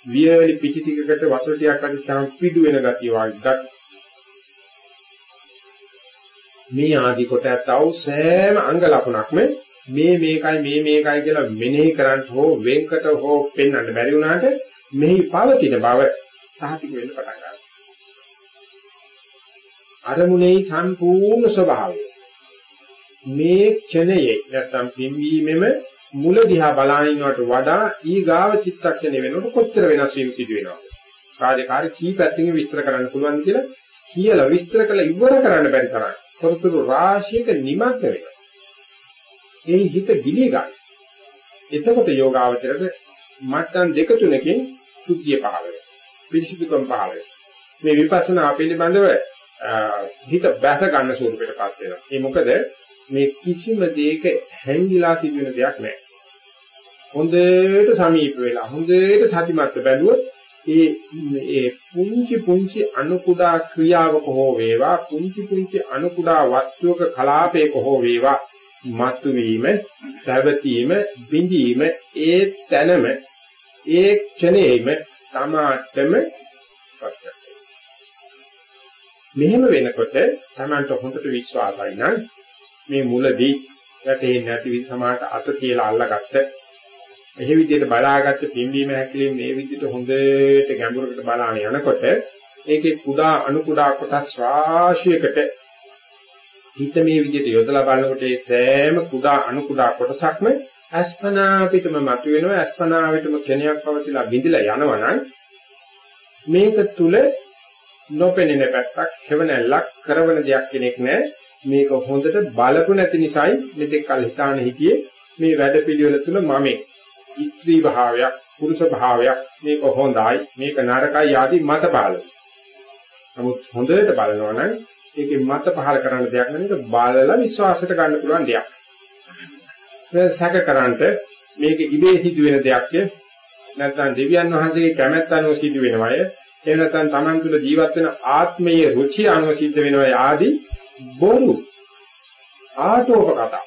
වියලි පිටි ටිකකට වතුර ටිකක් අදිස්ථාන පිඩු වෙන ගතිය වගේ ගති. මේ ආදි කොට ඇත්තව සෑම අංග ලකුණක්ම මේ මේකයි මේ මේකයි කියලා මෙනෙහි කරන්න හෝ වෙන්කට හෝ පෙන්වන්න බැරි වුණාට මෙහි පවතින බව සහතික වෙන්න පටන් ගන්නවා. අරමුණේ සම්පූර්ණ ස්වභාවය මේ ක්ෂණයේ නැත්තම් පින්වීමෙම මුල දිහා බලානිනවට වඩා ඊගාව චිත්තක්ෂණය වෙනකොට කොච්චර වෙනස් වීම සිදු වෙනවද? කාර්යකාරී කී පැත්තකින් විස්තර කරන්න පුළුවන් කියලා කියලා විස්තර කළ ඉවර කරන්න බැරි තරම් තොරතුරු රාශියක නිමග්න වෙනවා. ඒ හිත ගිලිය ගන්න. එතකොට යෝගාවචරයට මට්ටම් දෙක තුනකින් සුද්ධිය පහළ වෙනවා. පිරිසිදුකම් පහළ වෙනවා. මේ විපස්සනා පිළිබඳව හිත බැස ගන්න ස්වරූපයටපත් වෙනවා. ඒ මොකද මේ කිසිම දෙයක හැංගිලා සිදුවෙන දෙයක් නැහැ. හොඳට සමීප වෙලා හොඳට සතිමත් බැලුවොත් ඒ ඒ පුංචි පුංචි අණු කුඩා ක්‍රියාවක හෝ වේවා පුංචි පුංචි අණු කුඩා වස්තුවක කලාපයක හෝ වේවා මතුවීම, පැවතීම, බිඳීම ඒ තැනම ඒ ක්ෂණයෙම තමාටම මෙහෙම වෙනකොට තමන්ට හොඳට විශ්වාසයි නම් මේ මුලදී වැටේ නැති විදිහ සමාට අත කියලා අල්ලගත්ත එහි විදිහට බලාගත්ත පිම්බීම හැකිලින් මේ විදිහට හොඳට ගැඹුරකට බලාගෙන යනකොට ඒකේ කුඩා අණු කුඩා කොටස් රාශියකට හිත මේ විදිහට යොදලා බලනකොට ඒ සෑම කුඩා අණු කුඩා කොටසක්ම අස්පනා පිටම මතුවෙනවා. අස්පනා පිටම ක්ෂණයක් පවතිලා බිඳිලා යනවනම් මේක තුල නොපෙනෙන පැත්තක් හේවණල්ලක් කරවන දෙයක් කෙනෙක් නෑ. මේක හොඳට බලපු නැති නිසායි මෙතෙක් කල් හිතාන හිටියේ. මේ වැඩපිළිවෙල තුල මමේ ස්ත්‍රී භාවයක් පුරුෂ භාවයක් මේක හොඳයි මේක නරකයි ආදී මත පාලන. නමුත් හොඳට බලනවා නම් ඒකේ මත පහල කරන්න දෙයක් නෙවෙයි. බලලා විශ්වාසයට ගන්න පුළුවන් දෙයක්. සැකකරන්ට මේක ඉබේ සිදුවෙන දෙයක්ද? නැත්නම් දෙවියන් වහන්සේගේ කැමැත්ත අනුව සිදු වෙනවය එහෙම නැත්නම් Taman තුල ජීවත් වෙන ආත්මයේ රුචි අනුව සිද්ධ වෙනවය ආදී බොරු ආටෝප කතා.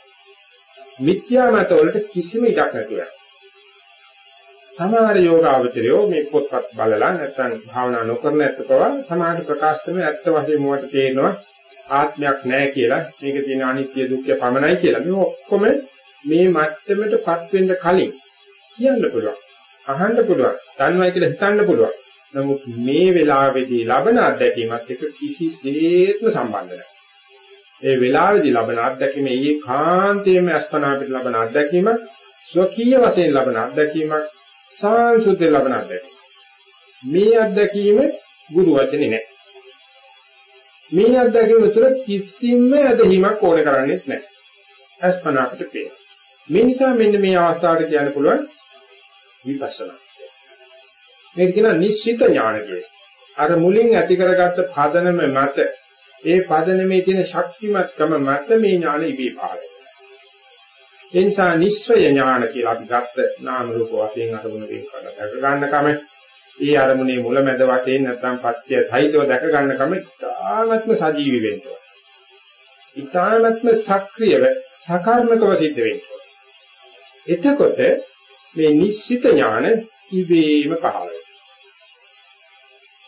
මිත්‍යා මත වලට කිසිම ඉඩක් නැතුව සමහර යෝගාවචරයෝ මේ පොත්පත් බලලා නැත්නම් භාවනා නොකරන ඇත්තකව සමාජ ප්‍රකාශ කරන ඇත්ත වශයෙන් මොකට තේරෙනවා. ආත්මයක් නැහැ කියලා. මේක තියෙන අනිත්‍ය දුක්ඛ පමණයි කියලා. මේ ඔක්කොම මේ මට්ටමටපත් වෙන්න කලින් කියන්න පුළුවන්. අහන්න පුළුවන්. දන්නවයි කියලා හිතන්න පුළුවන්. නමුත් මේ වෙලාවේදී ලබන අත්දැකීමත් එක්ක කිසිසේත්ම සම්බන්ධ නැහැ. ඒ වෙලාවේදී ලබන අත්දැකීම ඒ කාන්තේම අස්පනා පිට ලබන අත්දැකීම ස්වකීය වශයෙන් ලබන අත්දැකීමක් සාංශුද්ධ ලබන අත්දැකීම. මේ අත්දැකීම ගුරු වචනේ නෑ. මේ අත්දැකීම තුළ කිසිම ඇදහිමක් ඕන කරන්නේ නැහැ. අස්පනා අපිට පේන. මේ නිසා මෙන්න මේ අවස්ථාවට කියන්න පුළුවන් විපස්සනා. මේක කියන නිශ්චිත ඥාන කියේ. අර මුලින් ඇති කරගත්ත පදනම මත ඒ පදනමේ තියෙන ශක්තිමත්කම මත මේ ඥාන ඉබේ පහළ ඒ නිසා නිස්සය ඥාන කියලා අපි ගත්ත නාම රූප වශයෙන් අරමුණ වෙන් කරලා දැක ගන්නකම ඒ අරමුණේ මුලැමැද වශයෙන් නැත්නම් පත්‍ය සහිතව දැක ගන්නකම ඉතාමත්ම සජීවී වෙන්න ඕන. ඉතාමත්ම සක්‍රියව සකාරණකව සිද්ධ වෙන්න ඕන. එතකොට මේ නිශ්චිත ඥාන ඉබේම පහළ වෙනවා.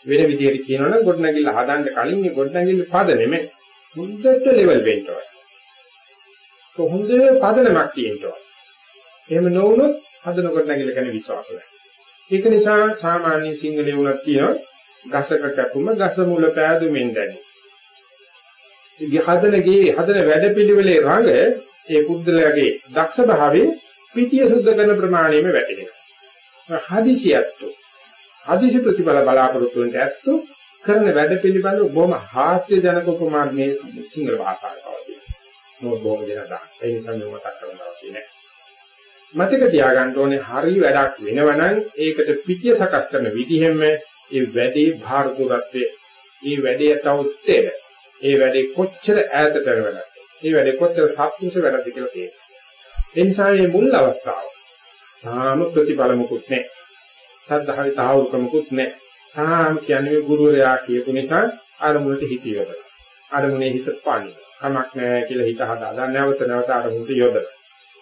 වෙන විදිහට කියනවනම් ගොඩනැගිල්ල හදන්න කලින් මේ ගොඩනැගිල්ල පද නෙමෙයි හොඳට ලෙවල් වෙන්න ඕන. කොහොමද පදනමක් තියෙන්න ඕන. එහෙම නොවුනොත් හදන ගොඩනැගිල්ල ගැන විශ්වාස නැහැ. ඒක නිසා සාමාන්‍ය සිංහලේ වුණත් කියනවා ගසක කැපුම ගස මුල පෑදුමින් දැනේ. ඉතින් හදන ගේ හදන වැඩපිළිවෙලේ රඟ ඒ පුද්දලයාගේ දක්ෂ භාවයේ පිටිය සුද්ධ කරන ප්‍රමාණයෙම වැටෙනවා. හදිසියත්තු. හදිසි ප්‍රතිඵල බලාපොරොත්තු වෙන ඇත්තු කරන වැඩ පිළිබඳව බොහොම හාස්‍ය ජනක උපමාර්ගයේ සිංහල භාෂාවේ පවතින. මොකද බොහොම දෙනා දාන. ඒ නිසා මම මතක් කරන්න අවශ්‍ය නැහැ. මතක තියාගන්න ඕනේ හරි වැඩක් වෙනවනම් ඒකට පිටිය සකස් කරන විදිහෙම ඒ වැඩේ භාර දුරත්වයේ ඒ වැඩේ තවුත්තේ ඒ වැඩේ කොච්චර ඈතට කරවලද ඒ වැඩේ කොච්චර සත්පුරුෂ වැඩද කියලා තේරෙනවා. ඒ නිසා මේ මුල් අවස්ථාව තාම ප්‍රතිඵල මොකුත් නැහැ. සද්ධාවේ තාවුකමකුත් නැහැ. තාම කියන්නේ ගුරුවරයා කියපු නිසා අරමුණට හිත යොදලා. අරමුණේ හිත පාන්නේ. කමක් නැහැ කියලා හිත හදාලා නැවත නැවත අරමුණට යොදලා.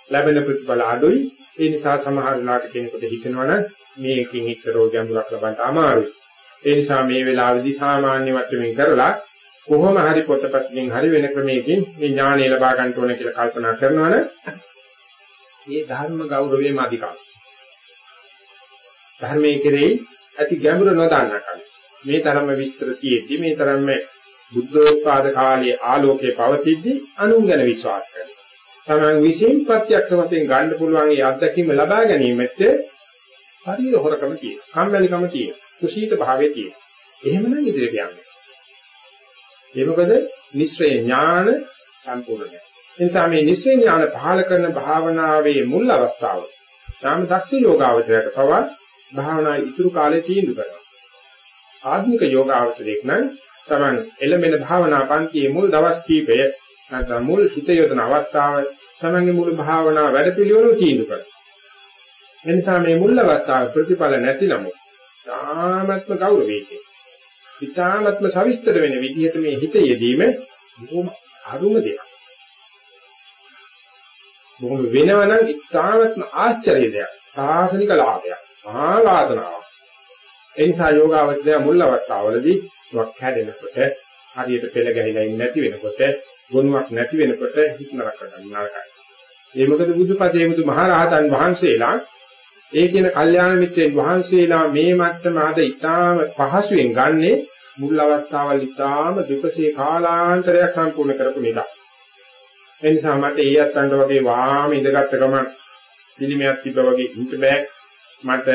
ලැබෙන ප්‍රතිඵල අඩුයි. ඒ නිසා සමහර ලාට කෙනෙකුට හිතනවනම් මේකකින් ඉච්චරෝ ගැඹුරක් ලබන්න අමාරුයි. ඒ නිසා මේ වෙලාවේදී සාමාන්‍ය මට්ටමින් කරලා කොහොම හරි පොතපත්කින් හරි වෙන ක්‍රමයකින් මේ ඥානය ලබා ගන්න ඕන කියලා කල්පනා කරනවනේ මේ ධර්ම ගෞරවයේ මාධිකම්. ධර්මයේ කෙරෙහි ඇති ගැඹුර නොදන්නකම. මේ තරම්ම විස්තර තියෙද්දි මේ තරම්ම බුද්ධෝත්පාද කාලයේ ආලෝකයේ පවතිද්දි අනුන් ගැන විශ්වාස කරනවා. තමන් විසින් ප්‍රත්‍යක්ෂ වශයෙන් ගන්න පුළුවන් ඒ අත්දැකීම ලබා ගැනීමෙත් ශරීර හොරකම තියෙනවා. කම්මැලිකම තියෙනවා. කුසීත භාවය තියෙනවා. එහෙමනම් ඉදිරියට යන්නේ. ඒ මොකද නිස්සය ඥාන සම්පූර්ණයි. එනිසා මේ නිස්සය ඥාන පහල කරන භාවනාවේ මුල් අවස්ථාව ඥාන දක්ෂ යෝගාවචරයට පවා භාවනා ඉතුරු කාලේ තීන්දුව කරනවා. ආධුනික යෝගාවචරයක් නම් Taman එළමෙන භාවනා පන්තියේ මුල් දවස් කීපය නැත්නම් මුල් හිත යොදන අවස්ථාව Tamanගේ මුල් භාවනා වැඩපිළිවෙල තීන්දුව කරනවා. එනිසා මේ මුල් අවස්ථාවේ ප්‍රතිඵල නැති නමුත් තාමත්ම ගෞරවයකින් ඉතාමත්ම සවිස්තර වෙන විදිහට මේ හිත යෙදීම බොහොම අරුම දෙයක්. බොහොම වෙනවනම් ඉතාමත්ම ආශ්චර්ය දෙයක්. සාසනික ලාභයක්. මහා වාසනාවක්. ඒ නිසා යෝගාවචරය මුල් අවස්ථාවවලදී වක් හැදෙනකොට හරියට පෙළ ගැහිලා ඉන්නේ නැති වෙනකොට ගුණයක් නැති වෙනකොට හිත නරක ගන්න නරකයි. ඒ මොකද බුදුපදේ බුදු මහරහතන් වහන්සේලා ඒ කියන කල්යාණ මිත්‍රයන් වහන්සේලා මේ මට්ටම අද ඊටාම පහසුවෙන් ගන්නේ මුල් අවස්ථාවල් ඊටාම දුකසේ කාලාන්තරයක් සම්පූර්ණ කරපු නිසා. ඒ නිසා මට ඒ අත්තන්ට වගේ වාම ඉඳගත් ගමන් පිළිමයක් තිබ්බා වගේ හිත බෑ. මට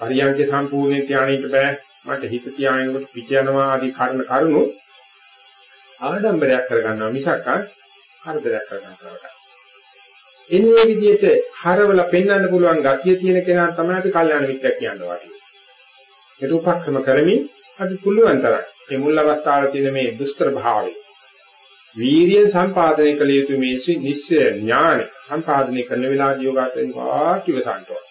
පරියන්ක සම්පූර්ණයෙන් ධානයට බෑ. මට හිත තියාගෙනකොට පිට යනවා ආදී කාරණ කරුණු ආඩම්බරයක් කරගන්නවා මිසක් කරදරයක් කරගන්නවා. එන්නේ විදිහට හරවල පෙන්වන්න පුළුවන් ගතිය තියෙන කෙනා තමයි අපි කල්යාණ මිත්‍යා කියන්නේ වගේ. ඒක උපක්‍රම කරමින් අපි පුළුවන් තරම් මේ මුල් අවස්ථාවේ තියෙන මේ දුෂ්කර භාවය වීර්ය සම්පාදනය කළ යුතු මේ නිශ්චය ඥාන සම්පාදනය කරන වෙලාවදී යෝගාචරයෙන් වාකිවසන්තෝ.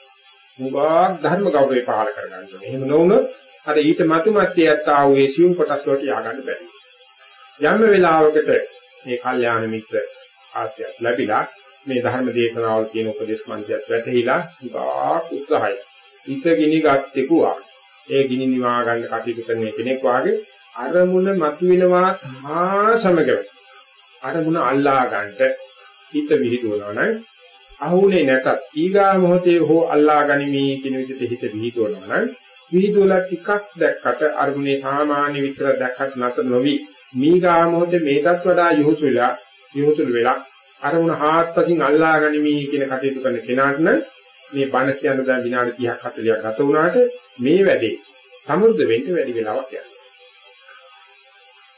මුගා ධර්ම ගෞරවය පහල කරගන්න ඕනේ. එහෙම නොවුනොත් අර ඊට මතු මැත්තේ යත්තා වූ ඒ සියුම් කොටස් වලට ය아가න්න බැහැ. යම් වෙලාවකට මේ කල්යාණ මිත්‍ර ආශ්‍රය ලැබිලා මේ ධර්ම දේශනාවල තියෙන උපදේශ මන්ත්‍රයත් වැටහිලා උගා උත්සාහය. ඉසගිනි ගත්තෙකුවා. ඒ ගිනි නිවා ගන්න කටයුතු කරන කෙනෙක් වාගේ අරමුණ මතුවෙනවා මහා සමගව. අරමුණ අල්ලා ගන්නට හිත විහිදුවනවා නම් අහුනේ නැතත් ඊගා මොහොතේ හෝ අල්ලා ගනිමි කියන විදිහට හිත විහිදුවනවා නම් විහිදුවලා ටිකක් දැක්කට අරමුණේ සාමාන්‍ය විතර දැක්කට නැතර නොවි මීගා මොහොතේ මේකත් වඩා යොහුසුලා යොහුසුල වෙලා අරමුණ හාත්පසින් අල්ලා ගනිමි කියන කටයුතු කරන කෙනාට නම් මේ බණ කියන දැන් විනාඩි 30ක් 40ක් ගත වුණාට මේ වැඩේ සමෘද්ධ වෙන්න වැඩි වෙලාවක් යනවා.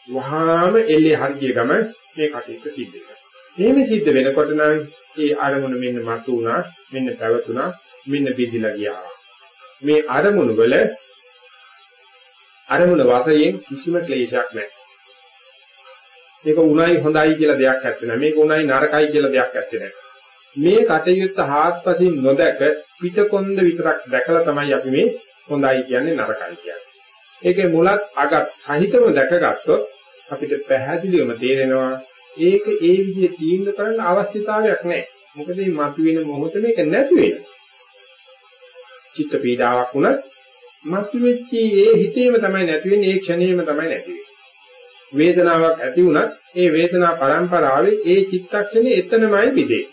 වහාම එල්ලේ හරිය ගම මේ කටයුතු සිද්ධ වෙනවා. එහෙම සිද්ධ වෙනකොට නම් ඒ අරමුණ මෙන්න මතු වුණා, මෙන්න පැවතුණා, මෙන්න පිළිලා ගියා. මේ අරමුණු වල අරමුණ වාසයෙන් කිසිම ක්ලේශයක් නැහැ. මේක උණයි හොඳයි කියලා දෙයක් නැත්තේ නෑ. මේක උණයි නරකයි කියලා දෙයක් නැත්තේ නෑ. මේ කටයුත්ත හාත්පසින් නොදැක පිටකොන්ද විතරක් දැකලා තමයි අපි මේ හොඳයි කියන්නේ නරකයි කියන්නේ. ඒකේ මුලත් අගත් සහිතව දැකගත්තොත් අපිට පැහැදිලිවම තේරෙනවා ඒක ඒ විදිහේ තීන්දුව කරන්න අවශ්‍යතාවයක් නැහැ. මොකද මේ මතුවෙන මොහොත මේක නැති වෙනවා. චිත්ත පීඩාවක් වුණත් මතුවෙච්ච ඒ හිතේම තමයි නැති වෙන්නේ ඒ ක්ෂණේම තමයි නැති වෙන්නේ. වේදනාවක් ඇති වුණත් ඒ වේදනා පරම්පරාවේ ඒ චිත්තක්ෂණේ එතනමයි පිදේ.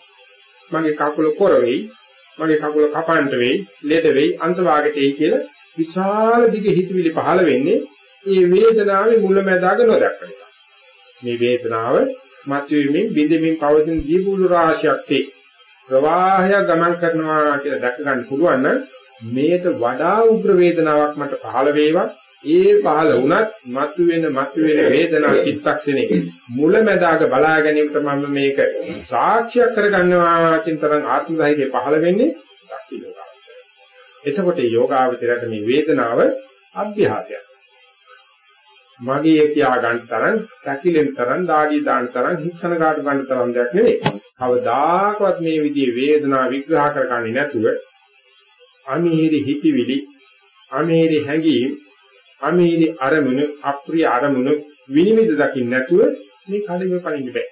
මගේ කකුල කොර වෙයි, මගේ කකුල කපන්න වෙයි, ලෙඩ වෙයි, අන්තභාගයට එයි කියලා විශාල දිග හිතවිලි පහළ වෙන්නේ ඒ වේදනාවේ මුලැමැදාග නොදැක්ක නිසා. මේ වේදනාව මතුවෙමින් බිඳෙමින් පවතින දීපුළු රාශියක්සේ ප්‍රවාහය ගමන් කරනවා කියලා දැක ගන්න පුළුවන් නම් මේට වඩා උග්‍ර වේදනාවක් මට පහළ වේවා ඒ පහළ වුණත් මතුවෙන මතුවෙන වේදනා චිත්තක්ෂණේ මුලැමැදාග බලා ගැනීමට මම මේක සාක්ෂිය කරගන්නවා කියන තරම් ආත්ම ධෛර්යය පහළ වෙන්නේ දක්ෂිනෝගා. එතකොට යෝගාවචරයට මේ වේදනාව අභ්‍යාසයක්. මගේ කියා ගන්න තරම්, පැකිලෙන තරම්, දාඩිය දාන්න තරම්, හිතන කාට ගන්න තරම් දෙයක් නෙවෙයි. කවදාකවත් මේ විදිහේ වේදනාව විග්‍රහ කරගන්නේ නැතුව අමීරි හිතවිලි, අමීරි හැඟීම්, අමීරි අරමුණු, අප්‍රිය අරමුණු විනිවිද දකින්න නැතුව මේ කඩේම පනින්න බෑ.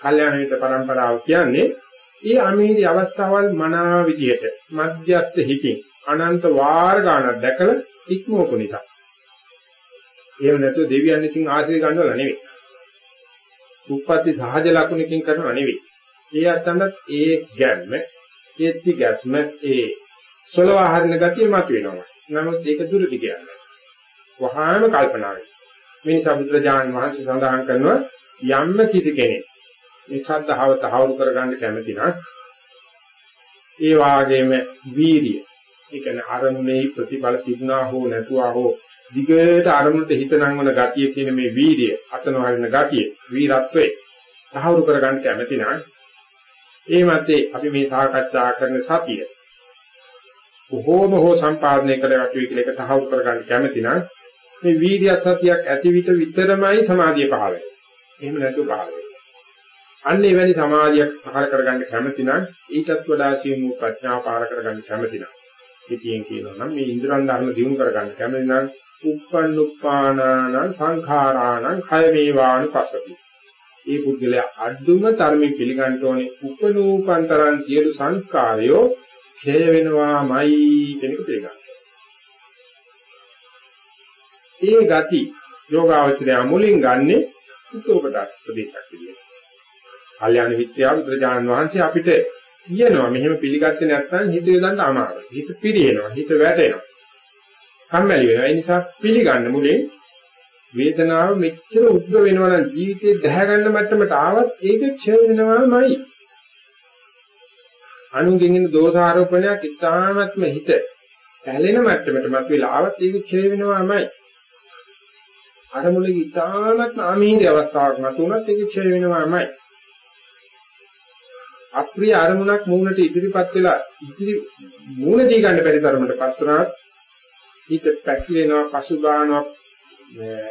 කල්යාණ මිත්‍ර પરම්පරාව කියන්නේ ඒ අමීරි අවස්ථාවල් මනා විදිහට මධ්‍යස්ථ හිතින් අනන්ත වාර ගණක් දැකලා ඉක්මවපු නිසා. එහෙම නැතුව දෙවියන් ඉතින් ආශ්‍රය ගන්නවල නෙවෙයි. උප්පත්ති සහජ ලක්ෂණකින් කරනව නෙවෙයි. ඒ අතනත් ඒ ගැම්ම, ඒ තිගැස්ම, ඒ සලවාහරණ ගතිය මත වෙනවා. නමුත් ඒක දුරදි කියන්නේ. වහාම කල්පනා වෙනවා. මේ සම්බුද්ධජාන වහන්සේ සඳහන් කරනවා යම්ම කිසි කෙනෙක් මේ ශ්‍රද්ධාව තහවුරු කරගන්න කැමති නම් ඒ වාගේම වීරිය ඒ කියන්නේ අරමුණේ ප්‍රතිඵල තිබුණා හෝ නැතුවා හෝ දිගට අරමුණට හිත නංවන ගතිය කියන මේ වීරිය අතනවරින ගතිය වීරත්වයේ තහවුරු කරගන්න කැමති නම් ඒ මතේ අපි මේ සාකච්ඡා කරන සතිය කොහොම හෝ සම්පාදනය කළ යුතුයි කියලා එක තහවුරු කරගන්න කැමති නම් මේ වීර්ය සතියක් ඇති විට විතරමයි සමාධිය පහළ වෙන්නේ. එහෙම නැතුව පහළ වෙන්නේ. අන්න එවැනි සමාධියක් පහළ කරගන්න කැමති නම් ඊටත් වඩා සියුම් ප්‍රඥාව පහළ කරගන්න කැමති නම් පිටියෙන් කියනවා නම් මේ ඉන්ද්‍රයන් ධර්ම දිනු කරගන්න කැමති නම් උප්පන්නුප්පානානං සංඛාරාණං khය මේවානුපස්සති. මේ පුද්ගලයා අද්දුම ධර්මයෙන් පිළිගන්න ඕනේ උපනූපන්තරන් සියලු සංස්කාරයෝ ක්ෂය වෙනවාමයි කියන එක පිළිගන්න. ඒ ගති යෝගාවචරය මුලින් ගන්නෙ උපෝපදා ප්‍රදේශයක් විදියට. කල්‍යාණ විත්‍යාව බුදුරජාණන් වහන්සේ අපිට කියනවා මෙහෙම පිළිගත්තේ නැත්නම් හිත යොදන්න අමාරුයි. හිත පිරියෙනවා, හිත වැටෙනවා. කම්මැලි වෙනවා. ඒ නිසා පිළිගන්න මුලින් වේදනාව මෙච්චර උද්ද වෙනවා නම් ජීවිතේ දැහැ ගන්න මට්ටමට ආවත් ඒක ක්ෂය වෙනවාමයි. අනුන්ගෙන් එන දෝෂ ආරෝපණයක් ඉතාමත්ම හිත පැලෙන මට්ටමට මත වෙලා ආවත් ඒක ක්ෂය වෙනවාමයි. අරමුණේ ඉතාමත්ම අමීරි අවස්ථාවක් නැතුණත් ඒක ක්ෂය වෙනවාමයි. අප්‍රිය අරමුණක් මූණට ඉදිරිපත් වෙලා ඉදිරි මූණ දී ගන්න බැරි තරමටපත් වුණාත් හිත පැකිලෙනවා පසුබානවා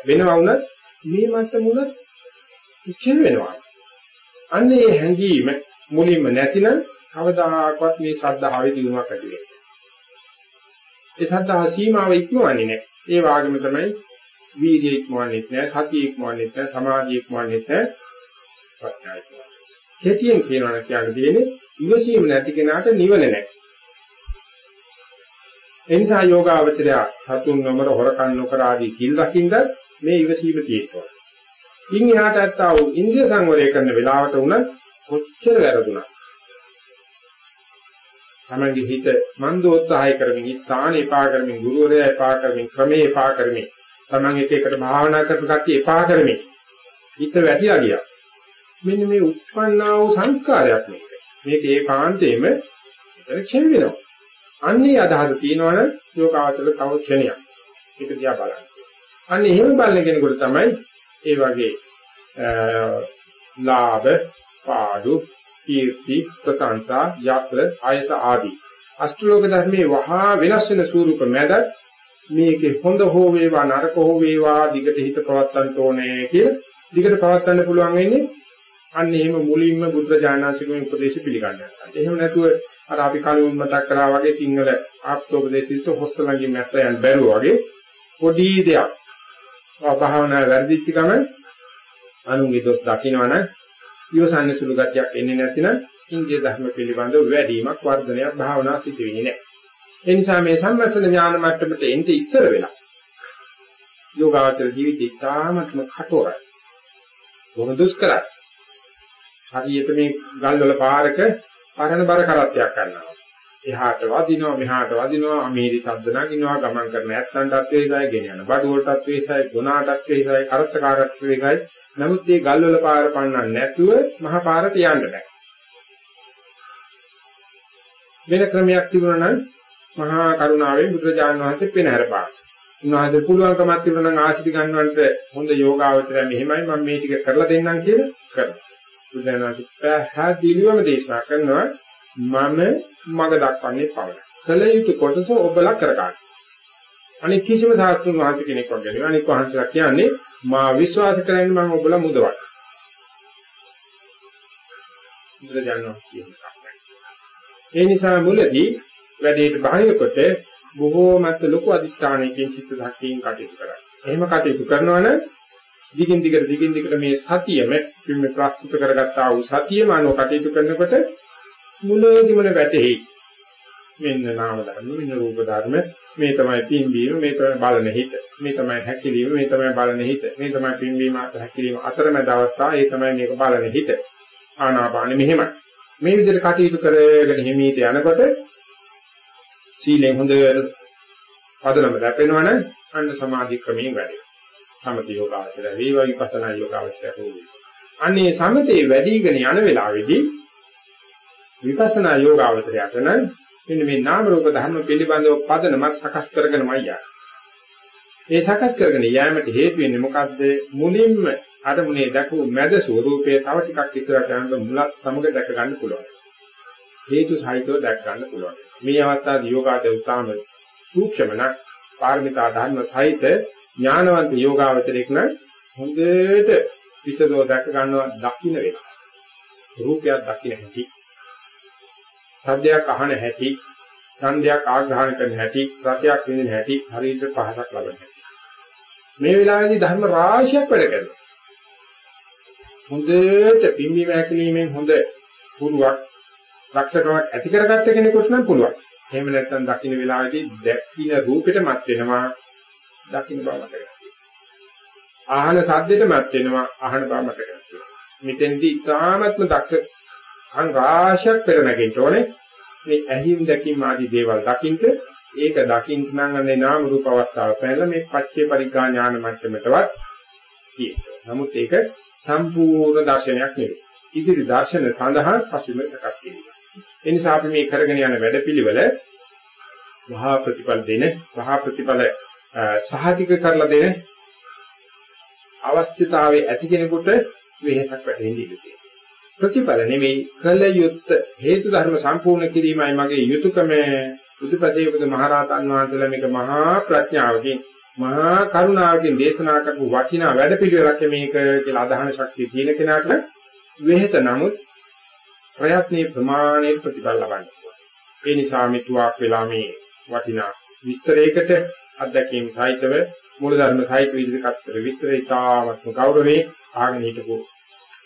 වෙනවා වුණත් මේ මට්ටමුණ ක්ෂය වෙනවා. අන්න ඒ හැඟීම මුලින්ම නැතිනම් කවදාකවත් මේ ශ්‍රද්ධාවේ දිනුවක් ඇති වෙන්නේ. ඒ ශ්‍රද්ධාව සීමාව ඉක්මවන්නේ නැහැ. ඒ වාගෙම තමයි වීර්යය ඉක්මවන්නේ නැහැ, සතිය ඉක්මවන්නේ නැහැ, සමාධිය ඉක්මවන්නේ නැහැ, ප්‍රඥා ඉක්මවන්නේ. කෙටියෙන් කියනවා කියන්නේ දෙන්නේ ඉවසීම නැති කෙනාට නිවන නැහැ. එනිසා යෝගාවචරය සතුන් නොමර හොරකම් නොකර ආදී සිල් රකින්ද මේ ඉවසීම තියෙනවා. ඉන් එහාට ඇත්තා වූ ඉන්ද්‍රිය සංවරය කරන වෙලාවට උනත් කොච්චර වැරදුනා. තමන්ගේ හිත මන්දෝත්සාහය කරමින් ස්ථාන එපා කරමින් ගුරුවරයා එපා කරමින් ක්‍රමේ එපා කරමින් තමන් එක එකට භාවනා කරපු කට්ටිය එපා කරමින් හිත වැටිලා ගියා. මෙන්න මේ උත්පන්නා වූ සංස්කාරයක් මේක. මේක ඒකාන්තයෙන්ම එතන ක්ෂය වෙනවා. අන්නේ අදහස තියෙනවනම් යෝගාවචර තව ක්ෂණයක්. ඒක දිහා බලන්න. අන්න එහෙම බලන කෙනෙකුට තමයි ඒ වගේ ලාභ, පාඩු, කීර්ති, ප්‍රශංසා, යත්‍ර, ආයස ආදී අෂ්ටලෝක ධර්මයේ වහා වෙනස් වෙන ස්වරූප මැද මේකේ හොඳ හෝ වේවා නරක හෝ වේවා දිගට හිත පවත්තන්න ඕනේ කියලා දිගට පවත්වන්න පුළුවන් වෙන්නේ අන්න එහෙම මුලින්ම බුද්ධජානනාංශිකමේ උපදේශ පිළිගන්න. එහෙම නැතුව අර අපි කලින් මතක් කරා වගේ සිංහල ආප්තෝපදේශිත හොස්සලංගින් මැස්ස යන බැරුව වගේ පොඩි දෙයක්. භාවනා වැඩිච්ච ගමන් අනුන්ගේ දොස් දකින්නවනම් ඊවසන්නේ සුළු ගතියක් එන්නේ නැතිනම් ඉන්දිය ධර්ම පිළිබඳව වැඩිමක් වර්ධනයක් භාවනා සිදු වෙන්නේ නැහැ. ඒ නිසා මේ සම්මස්න ඥාන මට්ටමට එnte ඉස්සර වෙලා යෝගාවචර ජීවිතය තාමත්ම කටෝරයි. බොහොම දුෂ්කරයි. හරියට මේ ගල්වල පාරක පරණ බර කරත්තයක් කරනවා. එහාට වදිනවා මෙහාට වදිනවා අමීරි සද්ද නගිනවා ගමන් කරන ඇත්තන්ටත් වේසයි ගෙන යන බඩු වලටත් වේසයි ගුණාටත් වේසයි කරත්තකාරත් වේසයි නමුත් මේ ගල්වල පාර පන්නන්නේ නැතුව මහ පාරට යන්න බෑ වෙන ක්‍රමයක් තිබුණා නම් මහා කරුණාවෙන් බුදුරජාණන් වහන්සේ පෙනහැර පාන. උන්වහන්සේ පුළුවන්කමක් තිබුණා නම් ආශිති ගන්නවන්ට හොඳ යෝගාවචරය මෙහෙමයි මම මේ ටික කරලා දෙන්නම් කියලා කරනවා. බුදුරජාණන් පැහැදිලිවම දේශනා කරනවා මම මඟ දක්වන්නේ පමණයි. කල යුතු කොටස ඔබලා කරගන්න. අනික කිසිම සාස්ත්‍රුන් වහන්සේ කෙනෙක් වගේ නෙවෙයි. අනික වහන්සේලා කියන්නේ මා විශ්වාස කරන්නේ මම ඔබලා මුදවන්න. බුදුරජාණන් කියනවා. ඒ නිසා මුලදී වැඩේට බාහිරකොට බොහෝමත් ලොකු අදිස්ථානයකින් චිත්ත ධක්තියෙන් කටයුතු කරා. එහෙම කටයුතු කරනවනම් දිගින් දිගට දිගින් දිගට මේ සතියම මේ ප්‍රස්තුත කරගත්තා වූ සතියම අනුව කටයුතු කරනකොට මුලදීම වැටෙහි. මෙන්න නාම ධර්ම, මෙන්න රූප ධර්ම, මේ තමයි පින්වීම, මේ තමයි බලන හිත, මේ තමයි හැකිලිම, මේ තමයි බලන හිත, මේ තමයි පින්වීම හැකිලිම අතරමැද අවස්ථාව, ඒ තමයි මේක බලන හිත. ආනාපානෙ මෙහෙමයි. මේ විදිහට කටයුතු කරගෙන හිමීට යනකොට සීලෙන් හොඳ පදනම දැපෙනවනම් අන්න සමාධි ක්‍රමයෙන් වැඩේ. සමති යෝගාවචර වේවා විපස්සනා යෝගාවචර වූ. අන්නේ සමතේ වැඩිගෙන යන වෙලාවේදී විපස්සනා යෝගාවචරයට නම් මෙන්න මේ නාම රූප ධර්ම පිළිබඳව පදනමක් සකස් කරගෙනමයි යන්නේ. ඒ සකස් කරගෙන යෑමට හේතු වෙන්නේ මොකද්ද? මුලින්ම අරමුණේ දක්වු මැද ස්වરૂපයේ තව ටිකක් ඉස්සරහට යනකොට මුලක් සමග දැක ගන්න පුළුවන්. හේතු සහිතව දැක ගන්න පුළුවන්. මේ අවස්ථාවේ යෝගාට උත්සාහම සූක්ෂමන පාරමිතා ධර්ම සහිත ඥානවන්ත යෝගාවචරයක් නම් හොඳට විසදෝ දැක ගන්නවා දකින්න වෙනවා. රූපයක් දකින්න හැටි. සද්දයක් අහන හැටි. ඡන්දයක් ආග්‍රහණ කරන හැටි. රසයක් විඳින හැටි. හරියට පහසක් ලබන හැටි. මේ වෙලාවේදී ධර්ම රාශියක් වැඩ කරනවා. හොඳට පිම්බි වැකිලීමෙන් හොඳ පුරුවක් ලක්ෂණයක් ඇති කරගත්ත කෙනෙකුට නම් පුළුවන්. එහෙම නැත්නම් දකින්න වෙලාවේදී දැක්කින රූපෙට මත් වෙනවා දකින්න බව මතක ආහන සද්දෙට මත් වෙනවා අහන බව මතක මෙතෙන්දී ඉතාමත්ම දක්ෂ අං රාශියක් පෙර නැගෙන්න ඕනේ මේ ඇහිම් දැකීම ආදී දේවල් දකින්න ඒක දකින්න නම් අනේ නාම රූප අවස්ථාව පැනලා මේ පච්චේ පරිග්ගා ඥාන මට්ටමටවත් තියෙනවා. නමුත් ඒක සම්පූර්ණ දර්ශනයක් නෙවෙයි. ඉදිරි දර්ශන සඳහා පසුබිම සකස් කිරීම. ඒ නිසා අපි මේ කරගෙන යන වැඩපිළිවෙල මහා ප්‍රතිඵල දෙන, මහා ප්‍රතිඵල සහතික කරලා දෙන අවශ්‍යතාවයේ ඇති කෙනෙකුට වෙහසක් වැටෙන්න ඉඩ තියෙනවා. ප්‍රතිඵල නෙවෙයි. කල යුත්ත හේතු ධර්ම සම්පූර්ණ කිරීමයි මගේ යුතුයකම. බුදුපසේ බුදු මහරහතන් වහන්සේලා මේක මහා ප්‍රඥාවකින් මහා කරුණාවකින් දේශනා කරපු වටිනා වැඩපිළිවෙලක් මේක කියලා අදහන ශක්තිය තියෙන කෙනාට වෙහෙත නමුත් ප්‍රයත්නයේ ප්‍රමාණයට ප්‍රතිඵල ලබන්න ඒ නිසා මෙතුවක් වෙලා මේ වටිනා විස්තරයකට අත්දැකීම් සහිතව මූලධර්ම සහිත විදිහට කතර විස්තරය තාමත් ගෞරවේ ආගෙන හිටපො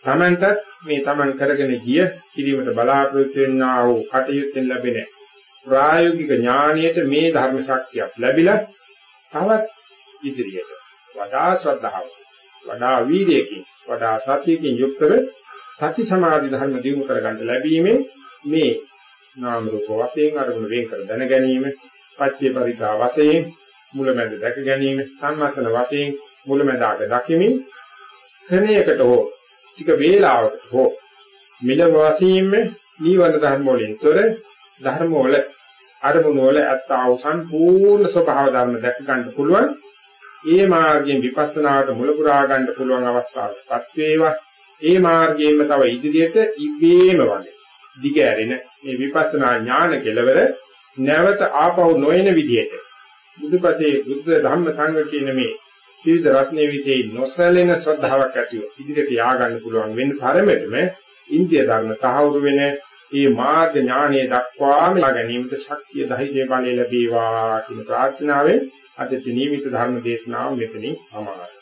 තමන්ට මේ තමන් කරගෙන ගිය කිරීමට බලාපොරොත්තු වෙනා වූ කටයුත්තෙන් ලැබෙන ප්‍රායෝගික ඥානයට මේ ධර්ම ශක්තියක් ලැබිලා තවත් ඉදිරියට වඩා ශ්‍රද්ධාව වඩා වීර්යයෙන් වඩා සතියකින් යුක්තව සති සමාධි ධර්ම දියුණු කරගන්න ලැබීමෙන් මේ නාම රූප වශයෙන් අරමුණු වෙන් කර දැන ගැනීම පච්චේ පරිකා වශයෙන් මුලමැද දැක ගැනීම සම්මසන වශයෙන් මුලමැදාක දකිමින් ක්‍රමයකට හෝ ටික වේලාවකට හෝ මිල වශයෙන්ම නීවර ධර්ම වලින් තොර ධර්ම වල අරමුණු වල අත්තාව සම්පූර්ණ ස්වභාව ධර්ම දැක ගන්න පුළුවන්. ඒ මාර්ගයෙන් විපස්සනාවට මුල පුරා ගන්න පුළුවන් අවස්ථාවක්පත් වේවා ඒ මාර්ගයෙන්ම තව ඉදිරියට ඉබේම වගේ දිග ඇරෙන මේ විපස්සනා ඥාන කෙලවර නැවත ආපහු නොයන විදිහට බුදුපසේ බුද්ධ ධම්ම සංඝ කියන මේ විවිධ රත්නයේ විදේ නොසැලෙන ශ්‍රද්ධාවක් ඇතිව ඉදිරියට යාගන්න පුළුවන් වෙන තරමෙටම ඉන්දිය ධර්ම තහවුරු වෙන මේ මාර්ග ඥානය දක්වාම ගැනීමට ශක්තිය ධෛර්ය බලය ලැබේවා කියන ප්‍රාර්ථනාවෙන් අද නියමිත ධර්ම දේශනාව මෙතනින් සමාප්ත